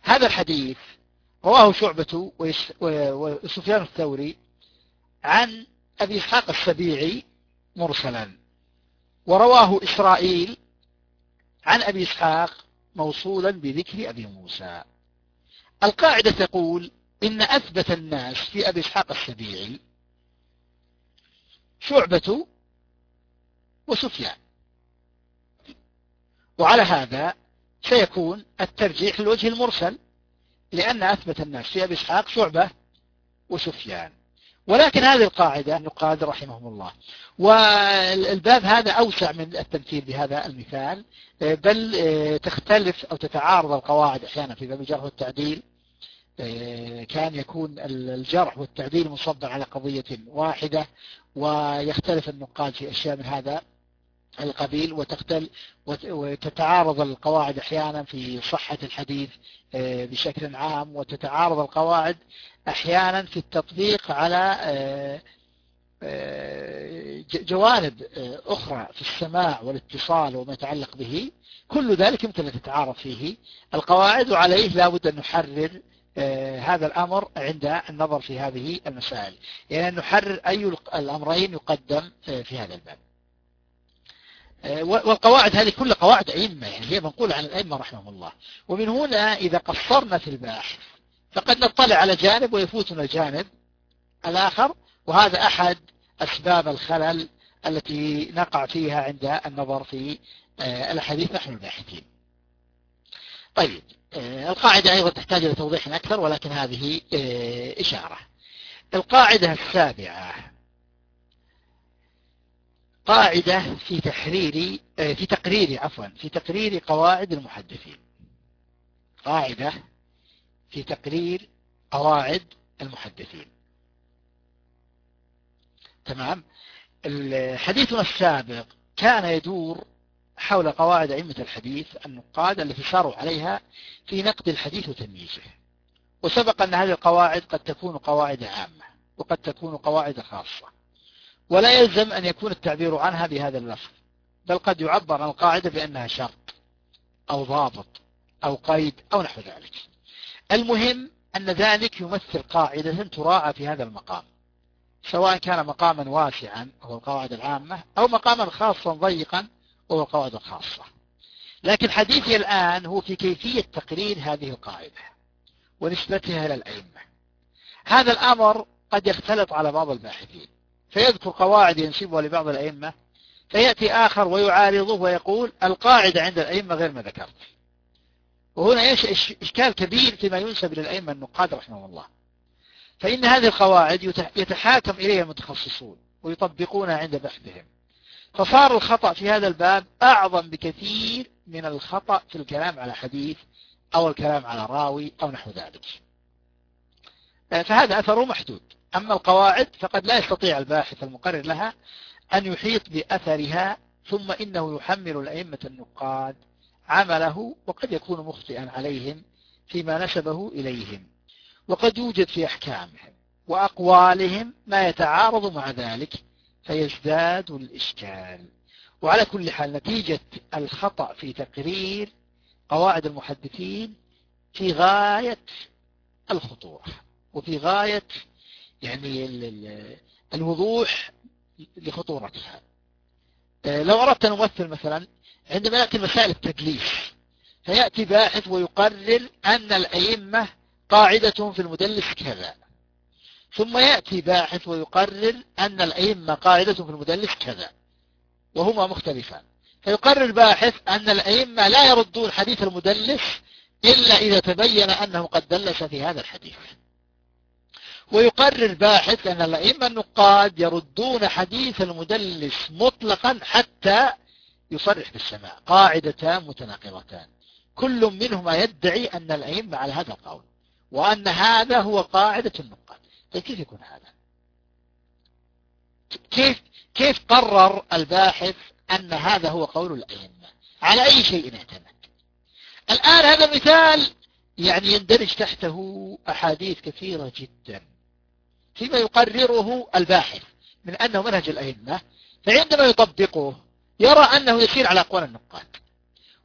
هذا الحديث رواه شعبة وسفيان الثوري عن أبي إسحاق السبيعي مرسلا ورواه إسرائيل عن أبي إسحاق موصولا بذكر أبي موسى. القاعدة تقول إن أثبت الناس في أبي إسحاق السبيعي شعبة وسفيان. وعلى هذا سيكون الترجيح للوجه المرسل لأن أثبت الناس في أبي إسحاق شعبة وسفيان. ولكن هذه القاعدة نقاد رحمهم الله. والباب هذا أوسع من التمثيل بهذا المثال بل تختلف أو تتعارض القواعد أحيانا في باب الجرح والتعديل كان يكون الجرح والتعديل مصدر على قضية واحدة ويختلف النقاد في أشياء من هذا القبيل وتختل وتتعارض القواعد أحيانا في صحة الحديث آه، بشكل عام وتتعارض القواعد أحيانا في التطبيق على آه، آه، جوانب أخرى في السماع والاتصال وما يتعلق به. كل ذلك يمكن أن تتعارض فيه. القواعد وعليه لا بد أن نحرر هذا الأمر عند النظر في هذه المسائل. يعني نحرر أي الأمرين يقدم في هذا الباب. آه، والقواعد هذه كل قواعد أئمة يعني هي منقولة عن الأئمة رحمهم الله. ومن هنا إذا قصرنا في الباحث فقد نطلع على جانب ويفوتنا الجانب الآخر وهذا أحد أسباب الخلل التي نقع فيها عند النظر في آه، الحديث نحن الباحثين. طيب آه، القاعدة أيضا تحتاج إلى توضيح أكثر ولكن هذه إشارة. القاعدة السابعة. قاعدة في تحرير آه، في تقرير عفوا في تقرير قواعد المحدثين. قاعدة في تقرير قواعد المحدثين. تمام؟ حديثنا السابق كان يدور حول قواعد أئمة الحديث النقاد التي ساروا عليها في نقد الحديث وتمييزه. وسبق أن هذه القواعد قد تكون قواعد عامة وقد تكون قواعد خاصة. ولا يلزم أن يكون التعبير عنها بهذا اللفظ بل قد يعبر عن القاعدة بأنها شرط أو ضابط أو قيد أو نحو ذلك. المهم أن ذلك يمثل قاعدة تراعى في هذا المقام سواء كان مقاما واسعا وهو القواعد العامة أو مقاما خاصا ضيقا وهو القواعد الخاصة. لكن حديثي الآن هو في كيفية تقرير هذه القاعدة ونسبتها إلى الأئمة. هذا الأمر قد يختلط على بعض الباحثين. فيذكر قواعد ينسبها لبعض الأئمة فيأتي آخر ويعارضه ويقول القاعدة عند الأئمة غير ما ذكرت. وهنا إشكال كبير فيما ينسب للأئمة النقاد رحمه الله. فإن هذه القواعد يتحاكم إليها المتخصصون ويطبقونها عند بحثهم. فصار الخطأ في هذا الباب أعظم بكثير من الخطأ في الكلام على حديث أو الكلام على راوي أو نحو ذلك. آه، فهذا أثره محدود. أما القواعد فقد لا يستطيع الباحث المقرر لها أن يحيط بأثرها ثم إنه يحمل الأئمة النقاد عمله وقد يكون مخطئا عليهم فيما نسبه إليهم. وقد يوجد في أحكامهم وأقوالهم ما يتعارض مع ذلك فيزداد الإشكال. وعلى كل حال نتيجة الخطأ في تقرير قواعد المحدثين في غاية الخطورة وفي غاية يعني الوضوح لخطورتها. آه، لو أردت أن نمثل مثلا عندما يأتي مسائل التدليس فيأتي باحث ويقرر أن الأئمة قاعدتهم في المدلس كذا. ثم يأتي باحث ويقرر أن الأئمة قاعدتهم في المدلس كذا وهما مختلفان. فيقرر باحث أن الأئمة لا يردون حديث المدلس إلا إذا تبين أنه قد دلس في هذا الحديث. ويقرر باحث أن الأئمة النقاد يردون حديث المدلس مطلقا حتى يصرح بالسماع. قاعدتان متناقضتان. كل منهما يدعي أن الأئمة على هذا القول وأن هذا هو قاعدة النقاد. طيب كيف يكون هذا؟ كيف كيف قرر الباحث أن هذا هو قول الأئمة؟ على أي شيء اعتمد؟ الآن هذا مثال يعني يندرج تحته أحاديث كثيرة جدا فيما يقرره الباحث من أنه منهج الأئمة فعندما يطبقه يرى أنه يسير على أقوال النقاد.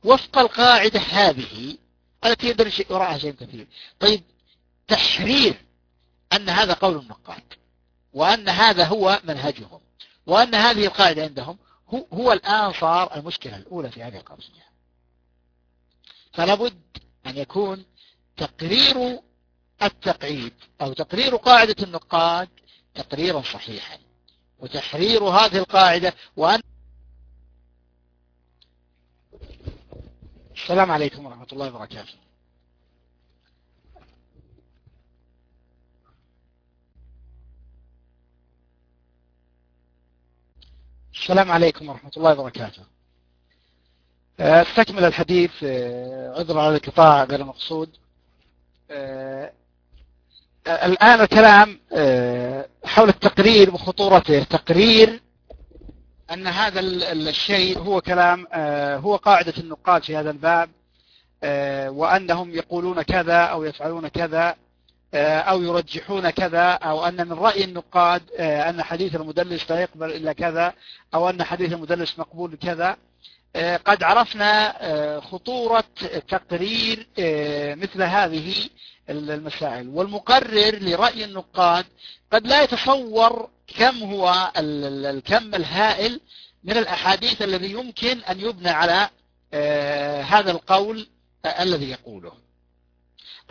وفق القاعدة هذه التي يندرج وراءها شيء كثير. طيب تحرير أن هذا قول النقاد وأن هذا هو منهجهم وأن هذه القاعدة عندهم هو, الآن صار المشكلة الأولى في هذه القضية. فلا بد أن يكون تقرير التقعيد أو تقرير قاعدة النقاد تقريرا صحيحا وتحرير هذه القاعدة وأن السلام عليكم ورحمة الله وبركاته. السلام عليكم ورحمة الله وبركاته. آه، استكمل الحديث آه، عذرا على القطاع غير مقصود. آه، الآن الكلام حول التقرير وخطورته. تقرير أن هذا الشيء هو كلام هو قاعدة النقاد في هذا الباب وأنهم يقولون كذا أو يفعلون كذا. أو يرجحون كذا أو أن من رأي النقاد أن حديث المدلس لا يقبل إلا كذا أو أن حديث المدلس مقبول كذا. قد عرفنا خطورة تقرير مثل هذه المسائل. والمقرر لرأي النقاد قد لا يتصور كم هو الكم الهائل من الأحاديث الذي يمكن أن يبنى على هذا القول الذي يقوله.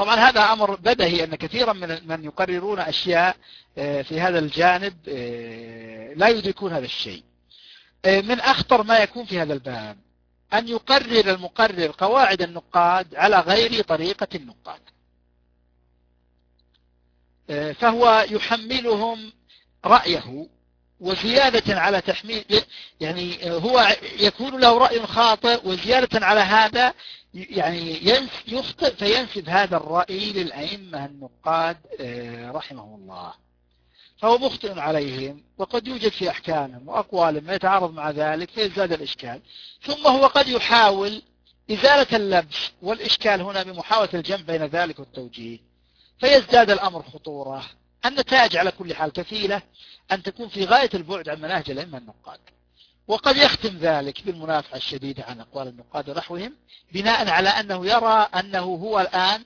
طبعا هذا أمر بدهي أن كثيرا من من يقررون أشياء آه، في هذا الجانب آه، لا يدركون هذا الشيء. آه، من أخطر ما يكون في هذا الباب أن يقرر المقرر قواعد النقاد على غير طريقة النقاد. فهو يحملهم رأيه وزيادة على تحميل يعني هو يكون له رأي خاطئ وزيادة على هذا يعني يخطئ فينسب هذا الرأي للأئمة النقاد آه، رحمه الله. فهو مخطئ عليهم وقد يوجد في أحكامهم وأقوالهم ما يتعارض مع ذلك فيزداد الإشكال. ثم هو قد يحاول إزالة اللبس والإشكال هنا بمحاولة الجمع بين ذلك والتوجيه. فيزداد الأمر خطورة. النتائج على كل حال كفيلة أن تكون في غاية البعد عن مناهج الأئمة النقاد. وقد يختم ذلك بالمنافعة الشديدة عن أقوال النقاد ونحوهم بناء على أنه يرى أنه هو الآن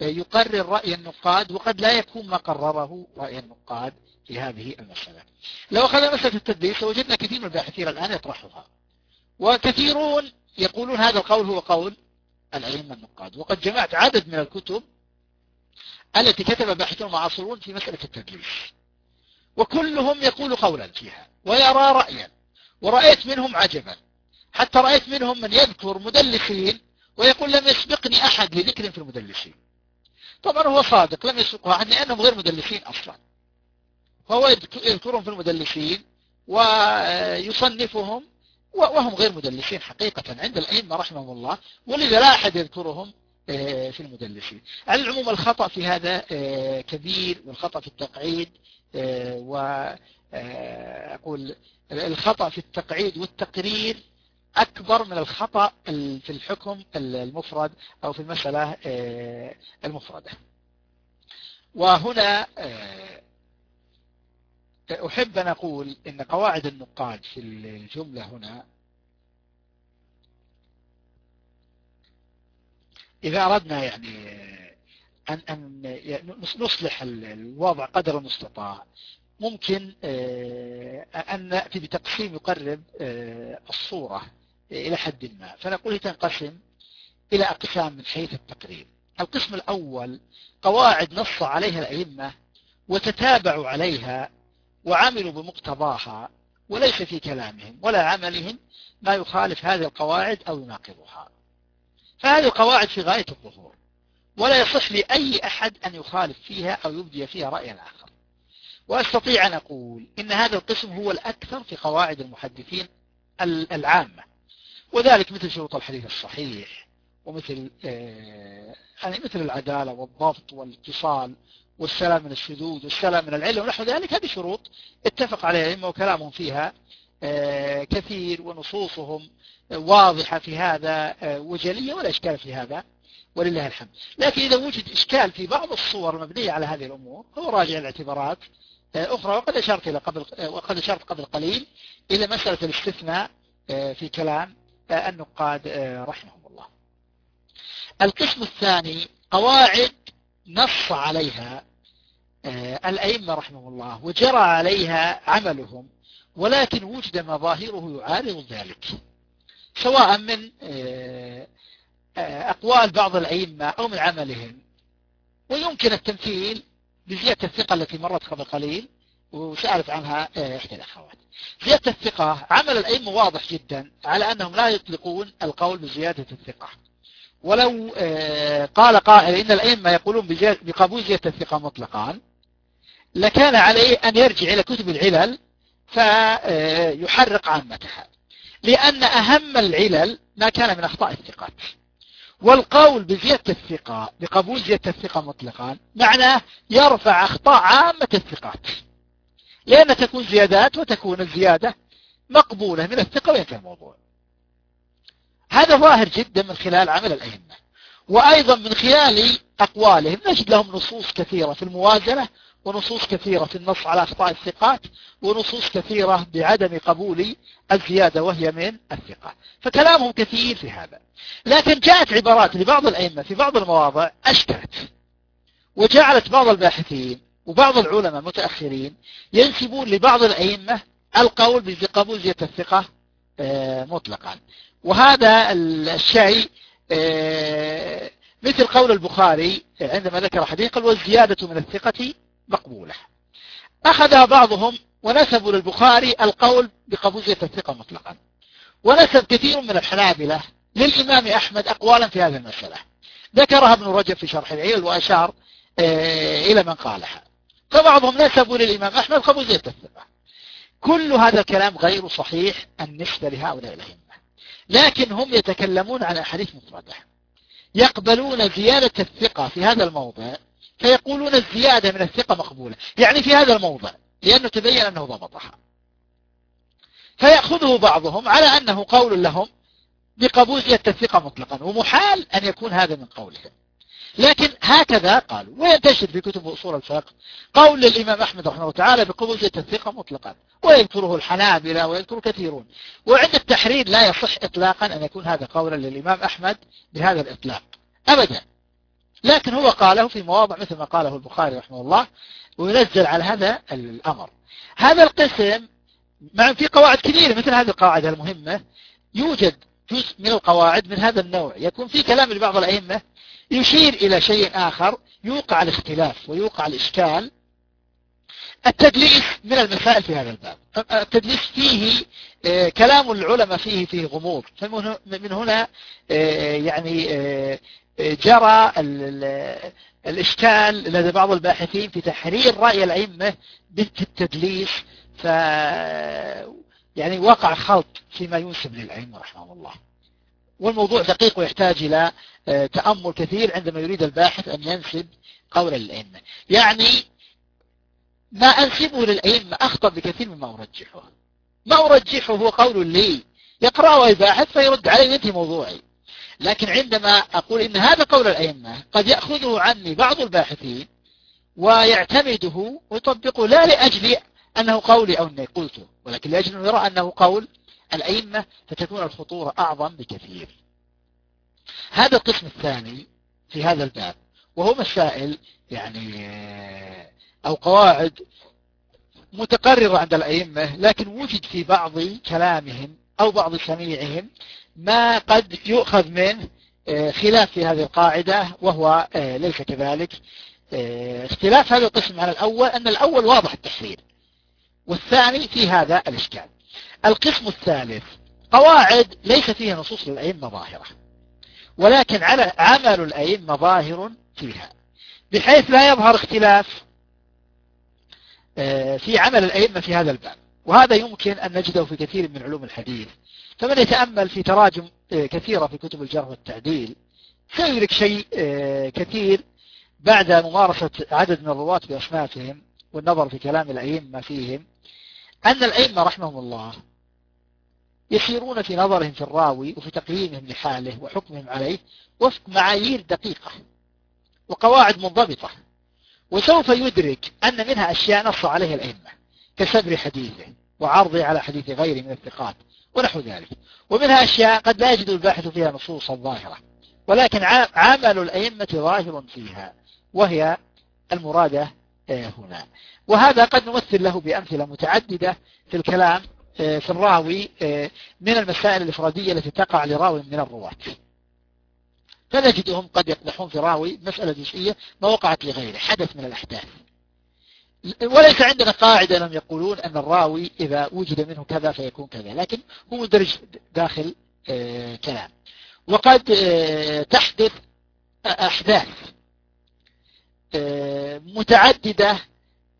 يقرر رأي النقاد وقد لا يكون ما قرره رأي النقاد في هذه المسألة. لو أخذنا مسألة التدليس وجدنا كثير من الباحثين الآن يطرحها. وكثيرون يقولون هذا القول هو قول الأئمة النقاد. وقد جمعت عدد من الكتب التي كتب باحثون معاصرون في مسألة التدليس. وكلهم يقول قولا فيها ويرى رأيا. ورأيت منهم عجبا. حتى رأيت منهم من يذكر مدلسين ويقول لم يسبقني أحد لذكر في المدلسين. طبعا هو صادق لم يسبقه أحد لأنهم غير مدلسين أصلا. فهو يذكرهم في المدلسين ويصنفهم وهم غير مدلسين حقيقة عند الأئمة رحمهم الله ولذا لا أحد يذكرهم في المدلسين. على العموم الخطأ في هذا آه، كبير والخطأ في التقعيد آه، وأقول الخطأ في التقعيد والتقرير أكبر من الخطأ في الحكم المفرد أو في المسألة المفردة. وهنا أحب أن أقول أن قواعد النقاد في الجملة هنا إذا أردنا يعني أن, أن نصلح الوضع قدر المستطاع ممكن آه، أن نأتي بتقسيم يقرب آه، الصورة إلى حد ما. فنقول تنقسم إلى أقسام من حيث التقريب. القسم الأول قواعد نص عليها الأئمة وتتابعوا عليها وعملوا بمقتضاها وليس في كلامهم ولا عملهم ما يخالف هذه القواعد أو يناقضها. فهذه القواعد في غاية الظهور. ولا يصح لأي أحد أن يخالف فيها أو يبدي فيها رأيا آخر. وأستطيع أن أقول إن هذا القسم هو الأكثر في قواعد المحدثين العامة. وذلك مثل شروط الحديث الصحيح ومثل آه، يعني مثل العدالة والضبط والاتصال والسلام من الشذوذ والسلام من العلة ونحو ذلك. هذه شروط اتفق عليها العلم وكلامهم فيها كثير ونصوصهم واضحة في هذا آه، وجلية ولا إشكال في هذا؟ ولله الحمد. لكن إذا وجد إشكال في بعض الصور المبنية على هذه الأمور هو راجع الاعتبارات آه، أخرى وقد أشرت إلى قبل وقد أشرت قبل قليل إلى مسألة الاستثناء في كلام النقاد رحمهم الله. القسم الثاني قواعد نص عليها آه، الأئمة رحمه الله وجرى عليها عملهم. ولكن وجد مظاهره يعارض ذلك سواء من آه، آه، أقوال بعض الأئمة أو من عملهم. ويمكن التمثيل بزيادة الثقة التي مرت قبل قليل وسألت عنها إحدى الأخوات. زيادة الثقة عمل الأئمة واضح جدا على أنهم لا يطلقون القول بزيادة الثقة. ولو قال قائل إن الأئمة يقولون بقبول زيادة الثقة مطلقا لكان عليه أن يرجع إلى كتب العلل فيحرق عامتها. لأن أهم العلل ما كان من أخطاء الثقات. والقول بزيادة الثقة بقبول زيادة الثقة مطلقا معناه يرفع أخطاء عامة الثقات. لأن تكون زيادات وتكون الزيادة مقبولة من الثقة وينتهي الموضوع. هذا ظاهر جدا من خلال عمل الأئمة. وأيضا من خلال أقوالهم نجد لهم نصوص كثيرة في الموازنة ونصوص كثيرة في النص على أخطاء الثقات ونصوص كثيرة بعدم قبول الزيادة وهي من الثقة فكلامهم كثير في هذا. لكن جاءت عبارات لبعض الأئمة في بعض المواضع أشكلت وجعلت بعض الباحثين وبعض العلماء متأخرين ينسبون لبعض الأئمة القول بقبول زيادة الثقة آه، مطلقا. وهذا الشيء آه، مثل قول البخاري عندما ذكر حديث قال والزيادة من الثقة مقبولة. أخذ بعضهم ونسبوا للبخاري القول بقبوزية الثقة مطلقا. ونسب كثير من الحنابلة للإمام أحمد أقوالا في هذه المسألة. ذكرها ابن رجب في شرح العيل وأشار آه، إلى من قالها. فبعضهم نسبوا للإمام أحمد قبوزية الثقة. كل هذا الكلام غير صحيح النسبة لهؤلاء الأئمة. لكن هم يتكلمون عن أحاديث مفردة. يقبلون زيادة الثقة في هذا الموضع فيقولون الزيادة من الثقة مقبولة. يعني في هذا الموضع لأنه تبين أنه ضبطها. فيأخذه بعضهم على أنه قول لهم بقبول زيادة الثقة مطلقا ومحال أن يكون هذا من قولهم. لكن هكذا قالوا وينتشر في كتب أصول الفقه قول للإمام أحمد رحمه الله تعالى بقبول زيادة الثقة مطلقا ويذكره الحنابلة ويذكره كثيرون. وعند التحرير لا يصح إطلاقا أن يكون هذا قولا للإمام أحمد بهذا الإطلاق. أبدا. لكن هو قاله في مواضع مثل ما قاله البخاري رحمه الله وينزل على هذا الأمر. هذا القسم مع في قواعد كثيرة مثل هذه القواعد المهمة يوجد جزء من القواعد من هذا النوع. يكون في كلام لبعض الأئمة يشير إلى شيء آخر يوقع الاختلاف ويوقع الإشكال. التدليس من المسائل في هذا الباب. التدليس فيه آه، كلام العلماء فيه فيه غموض. فمن هنا آه، يعني آه، جرى الإشكال لدى بعض الباحثين في تحرير رأي الأئمة بالتدليس ف يعني وقع خلط فيما ينسب للأئمة رحمه الله. والموضوع دقيق ويحتاج إلى آه، تأمل كثير عندما يريد الباحث أن ينسب قول الأئمة. يعني ما أنسبه للأئمة أخطر بكثير مما أرجحه. ما أرجحه هو قول لي. يقرأه الباحث فيرد عليه ينتهي موضوعي. لكن عندما أقول إن هذا قول الأئمة قد يأخذه عني بعض الباحثين ويعتمده ويطبقه لا لأجل أنه قولي أو أني قلته ولكن لأجل أنه يرى أنه قول الأئمة فتكون الخطورة أعظم بكثير. هذا القسم الثاني في هذا الباب وهو مسائل يعني أو قواعد متقررة عند الأئمة لكن وجد في بعض كلامهم أو بعض سميعهم ما قد يؤخذ منه آه، خلاف في هذه القاعدة وهو آه، ليس كذلك. آه، اختلاف هذا القسم على الأول أن الأول واضح التحرير والثاني في هذا الإشكال. القسم الثالث قواعد ليس فيها نصوص للأئمة ظاهرة ولكن على عمل الأئمة ظاهر فيها بحيث لا يظهر اختلاف في عمل الأئمة في هذا الباب. وهذا يمكن أن نجده في كثير من علوم الحديث فمن يتأمل في تراجم آه، كثيرة في كتب الجرح والتعديل. سيدرك شيء آه، كثير بعد ممارسة عدد من الرواة بأصنافهم والنظر في كلام الأئمة فيهم أن الأئمة رحمهم الله يسيرون في نظرهم في الراوي وفي تقييمهم لحاله وحكمهم عليه وفق معايير دقيقة وقواعد منضبطة. وسوف يدرك أن منها أشياء نص عليها الأئمة كسبر حديثه وعرضه على حديث غيره من الثقات. ونحو ذلك. ومنها أشياء قد لا يجد الباحث فيها نصوصا ظاهرة ولكن عمل الأئمة ظاهر فيها وهي المرادة آه، هنا. وهذا قد نمثل له بأمثلة متعددة في الكلام آه، في الراوي آه، من المسائل الإفرادية التي تقع لراوي من الرواة. فنجدهم قد يقدحون في راوي مسألة جزئية ما وقعت لغيره حدث من الأحداث. وليس عندنا قاعدة لم يقولون أن الراوي إذا وجد منه كذا فيكون كذا لكن هو مدرج داخل آه، كلام. وقد آه، تحدث أحداث آه، متعددة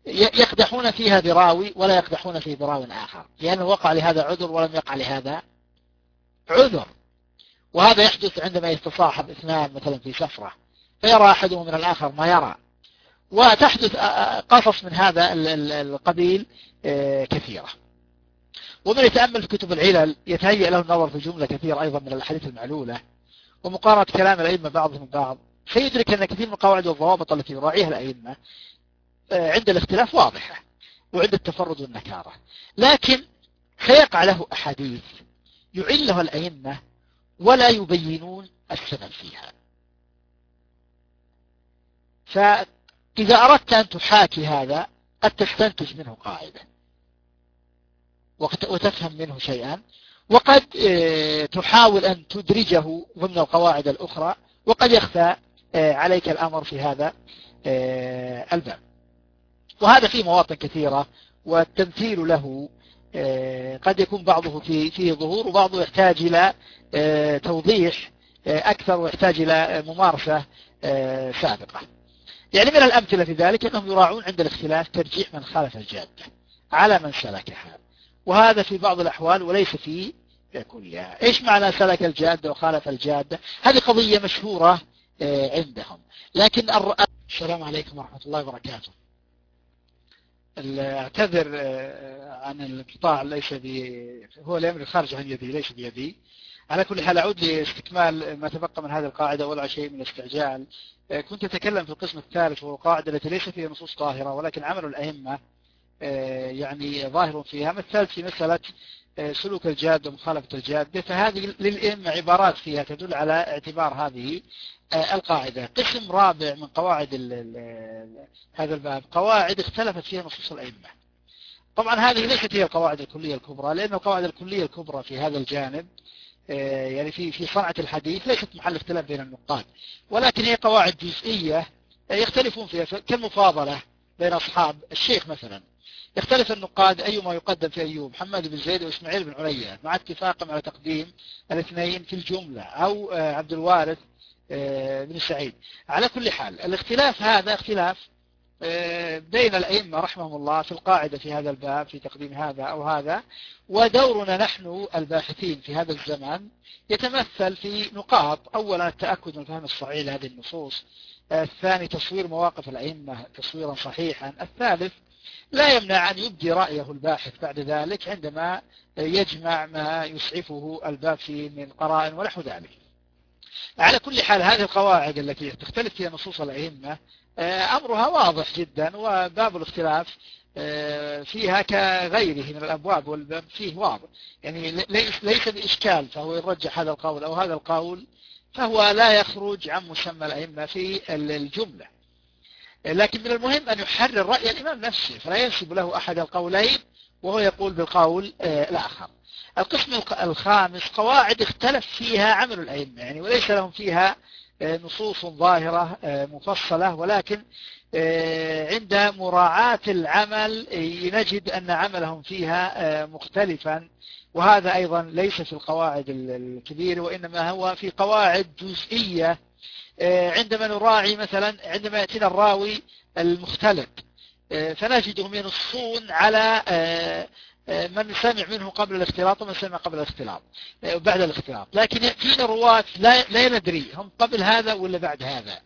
يقدحون فيها براوي ولا يقدحون فيه براوي آخر. لأنه وقع لهذا عذر ولم يقع لهذا عذر. وهذا يحدث عندما يتصاحب اثنان مثلا في سفرة فيرى أحدهم من الآخر ما يرى. وتحدث قصص من هذا القبيل كثيرة. ومن يتأمل في كتب العلل يتهيأ له النظر في جملة كثيرة أيضا من الأحاديث المعلولة ومقارنة كلام الأئمة بعضهم بعض فيدرك أن كثير من القواعد والضوابط التي يراعيها الأئمة عند الاختلاف واضحة وعند التفرد والنكارة. لكن سيقع له أحاديث يعلها الأئمة ولا يبينون السبب فيها. إذا أردت أن تحاكي هذا قد تستنتج منه قاعدة. وتفهم منه شيئا. وقد آه، تحاول أن تدرجه ضمن القواعد الأخرى. وقد يخفى آه، عليك الأمر في هذا آه، الباب. وهذا في مواطن كثيرة والتمثيل له قد يكون بعضه في فيه ظهور وبعضه يحتاج إلى توضيح أكثر ويحتاج إلى ممارسة سابقة. يعني من الأمثلة في ذلك أنهم يراعون عند الاختلاف ترجيح من خالف الجادة على من سلكها. وهذا في بعض الأحوال وليس في كلها إيش معنى سلك الجادة وخالف الجادة؟ هذه قضية مشهورة آه، عندهم. لكن السلام عليكم ورحمة الله وبركاته. اعتذر آه، عن الانقطاع ليس بي هو الأمر خارج عن يدي ليس بيدي. على كل حال أعود لاستكمال ما تبقى من هذه القاعدة. ولا شيء من الاستعجال. آه، كنت أتكلم في القسم الثالث وهو القاعدة التي ليس فيها نصوص طاهرة ولكن عمل الأئمة آه، يعني ظاهر فيها. مثلت في مسألة آه، سلوك الجاد ومخالفة الجادة فهذه للأئمة عبارات فيها تدل على اعتبار هذه القاعدة. قسم رابع من قواعد هذا الباب قواعد اختلفت فيها نصوص الأئمة. طبعا هذه ليست هي القواعد الكلية الكبرى لأن القواعد الكلية الكبرى في هذا الجانب يعني في في صنعة الحديث ليست محل اختلاف بين النقاد. ولكن هي قواعد جزئية آه، يختلفون فيها. كالمفاضلة بين أصحاب الشيخ مثلا. يختلف النقاد أيما يقدم في أيوب محمد بن زيد وإسماعيل بن عليا مع اتفاقهم على تقديم الاثنين في الجملة أو آه، عبد الوارث بن سعيد. على كل حال الاختلاف هذا اختلاف بين الأئمة رحمهم الله في القاعدة في هذا الباب في تقديم هذا أو هذا ودورنا نحن الباحثين في هذا الزمان يتمثل في نقاط. أولا التأكد من الفهم الصحيح لهذه النصوص. الثاني تصوير مواقف الأئمة تصويرا صحيحا. الثالث لا يمنع أن يبدي رأيه الباحث بعد ذلك عندما يجمع ما يسعفه الباب فيه من قرائن ونحو ذلك. على كل حال هذه القواعد التي تختلف فيها نصوص الأئمة آه، أمرها واضح جدا وباب الاختلاف آه، فيها كغيره من الأبواب والباب فيه واضح. يعني ليس, ليس بإشكال فهو يرجح هذا القول أو هذا القول فهو لا يخرج عن مسمى الأئمة في الجملة. لكن من المهم أن يحرر رأي الإمام نفسه فلا ينسب له أحد القولين وهو يقول بالقول آه، الآخر. القسم الخامس قواعد اختلف فيها عمل الأئمة يعني وليس لهم فيها آه، نصوص ظاهرة آه، مفصلة ولكن عند مراعاة العمل نجد أن عملهم فيها مختلفا. وهذا أيضا ليس في القواعد الكبيرة وإنما هو في قواعد جزئية. آه، عندما نراعي مثلا عندما يأتينا الراوي المختلط آه، فنجدهم ينصون على آه، من سمع منه قبل الاختلاط ومن سمع قبل الاختلاط بعد الاختلاط. لكن يأتينا رواة لا, لا ندري هم قبل هذا ولا بعد هذا.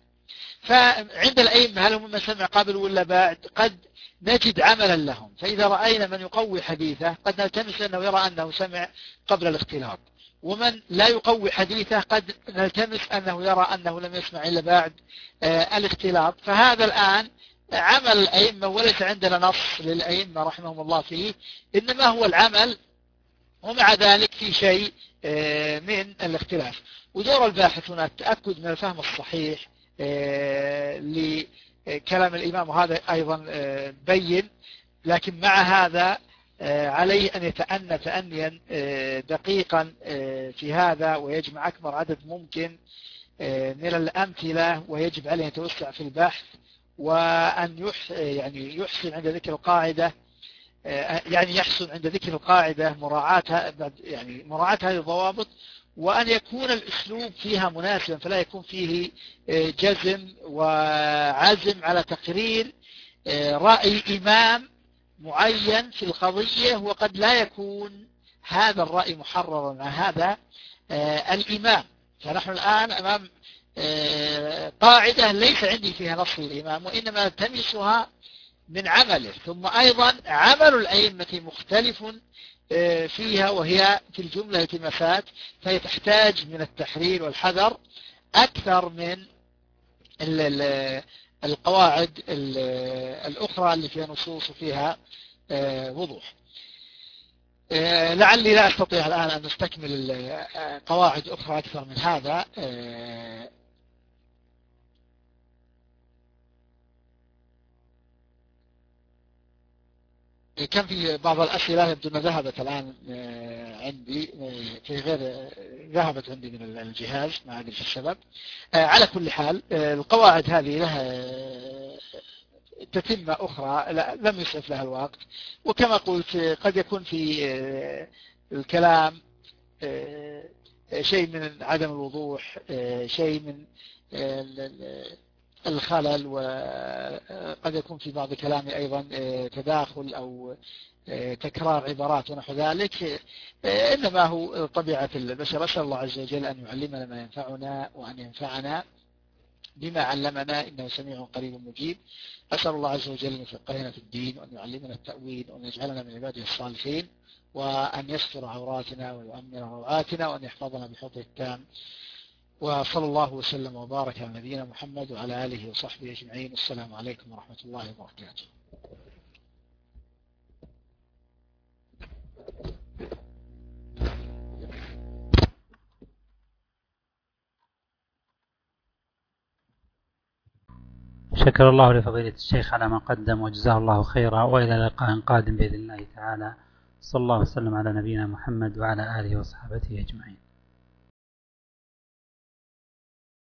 فعند الأئمة هل هم من سمع قبل ولا بعد؟ قد نجد عملا لهم. فإذا رأينا من يقوي حديثه قد نلتمس أنه يرى أنه سمع قبل الاختلاط. ومن لا يقوي حديثه قد نلتمس أنه يرى أنه لم يسمع إلا بعد آه، الاختلاط. فهذا الآن عمل الأئمة وليس عندنا نص للأئمة رحمهم الله فيه إنما هو العمل ومع ذلك في شيء آه، من الاختلاف. ودور الباحث هنا التأكد من الفهم الصحيح آه، لكلام الإمام وهذا أيضا بين لكن مع هذا آه، عليه أن يتأنى تأنيا آه، دقيقا آه، في هذا ويجمع أكبر عدد ممكن من الأمثلة ويجب عليه أن يتوسع في البحث. وأن يعني يحسن عند ذكر القاعدة يعني يحسن عند ذكر القاعدة مراعاة يعني مراعاة هذه الضوابط وأن يكون الأسلوب فيها مناسبا فلا يكون فيه جزم وعزم على تقرير رأي إمام معين في القضية وقد لا يكون هذا الرأي محررا مع هذا آه الإمام. فنحن الآن أمام آه قاعدة ليس عندي فيها نص الإمام وإنما التمسها من عمله. ثم أيضا عمل الأئمة مختلف آه فيها وهي في الجملة التماسات فهي تحتاج من التحرير والحذر أكثر من القواعد الأخرى اللي فيها نصوص وفيها آه، وضوح. آه، لعلي لا أستطيع الآن أن نستكمل قواعد أخرى أكثر من هذا كان في بعض الأسئلة يبدو أنها ذهبت الآن عندي في غير ذهبت عندي من الجهاز ما أدري السبب. على كل حال القواعد هذه لها تتمة أخرى لم يسعف لها الوقت. وكما قلت قد يكون في الكلام شيء من عدم الوضوح شيء من الخلل وقد يكون في بعض كلامي أيضا تداخل أو تكرار عبارات ونحو ذلك. إنما هو طبيعة البشر. أسأل الله عز وجل أن يعلمنا ما ينفعنا وأن ينفعنا بما علمنا إنه سميع قريب مجيب. أسأل الله عز وجل أن يفقهنا في الدين وأن يعلمنا التأويل وأن يجعلنا من عباده الصالحين وأن يستر عوراتنا ويؤمن روعاتنا وأن يحفظنا بحفظه التام. وصلى الله وسلم وبارك على نبينا محمد وعلى آله وصحبه أجمعين. السلام عليكم ورحمة الله وبركاته. شكر الله لفضيلة الشيخ على ما قدم وجزاه الله خيرا وإلى لقاء قادم بإذن الله تعالى. صلى الله وسلم على نبينا محمد وعلى آله وصحبه أجمعين.